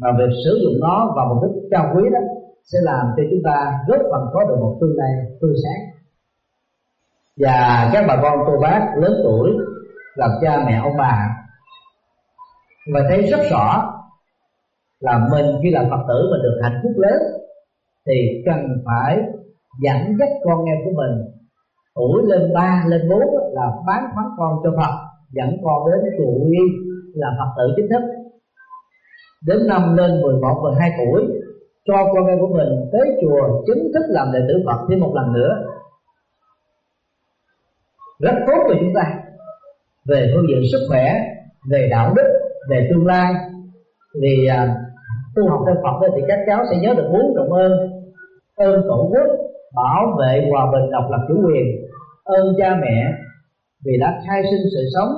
mà việc sử dụng nó vào mục đích cao quý đó sẽ làm cho chúng ta góp phần có được một tương lai tươi sáng. Và các bà con, cô bác lớn tuổi, làm cha mẹ ông bà và thấy rất rõ là mình khi làm phật tử mình được hạnh phúc lớn thì cần phải dẫn dắt con em của mình tuổi lên ba lên bốn là bán khoán con cho phật dẫn con đến chùa uy là phật tử chính thức. Đến năm lên 11, 12 tuổi cho con em của mình tới chùa chính thức làm đệ tử Phật thêm một lần nữa. Rất tốt về chúng ta về phương diện sức khỏe về đạo đức về tương lai. Vì à, tu học theo Phật thì các cháu sẽ nhớ được bốn trọng ơn. Ơn tổ quốc bảo vệ hòa bình độc lập chủ quyền. Ơn cha mẹ vì đã khai sinh sự sống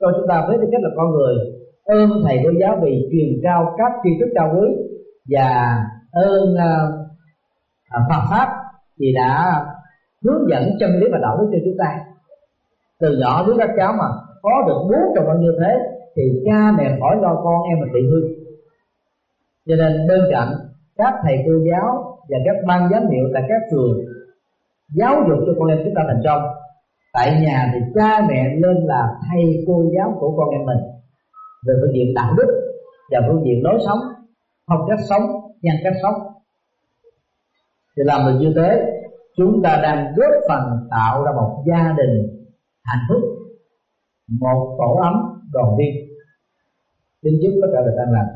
cho chúng ta với tư cách là con người. Ơn thầy cô giáo vì truyền cao các tri thức cao quý. Và ơn uh, Phật pháp vì đã hướng dẫn chân lý và đạo đức cho chúng ta. Từ nhỏ đứa các cháu mà có được bốn trọng ơn như thế thì cha mẹ khỏi lo con em mình bị hư cho nên bên cạnh các thầy cô giáo và các ban giám hiệu tại các trường giáo dục cho con em chúng ta thành công, tại nhà thì cha mẹ nên là thầy cô giáo của con em mình. Về phương diện đạo đức và phương diện lối sống, phong cách sống, nhân cách sống. Thì làm được như thế, chúng ta đang góp phần tạo ra một gia đình hạnh phúc, một tổ ấm đoàn viên. Xin chúc tất cả được an lành.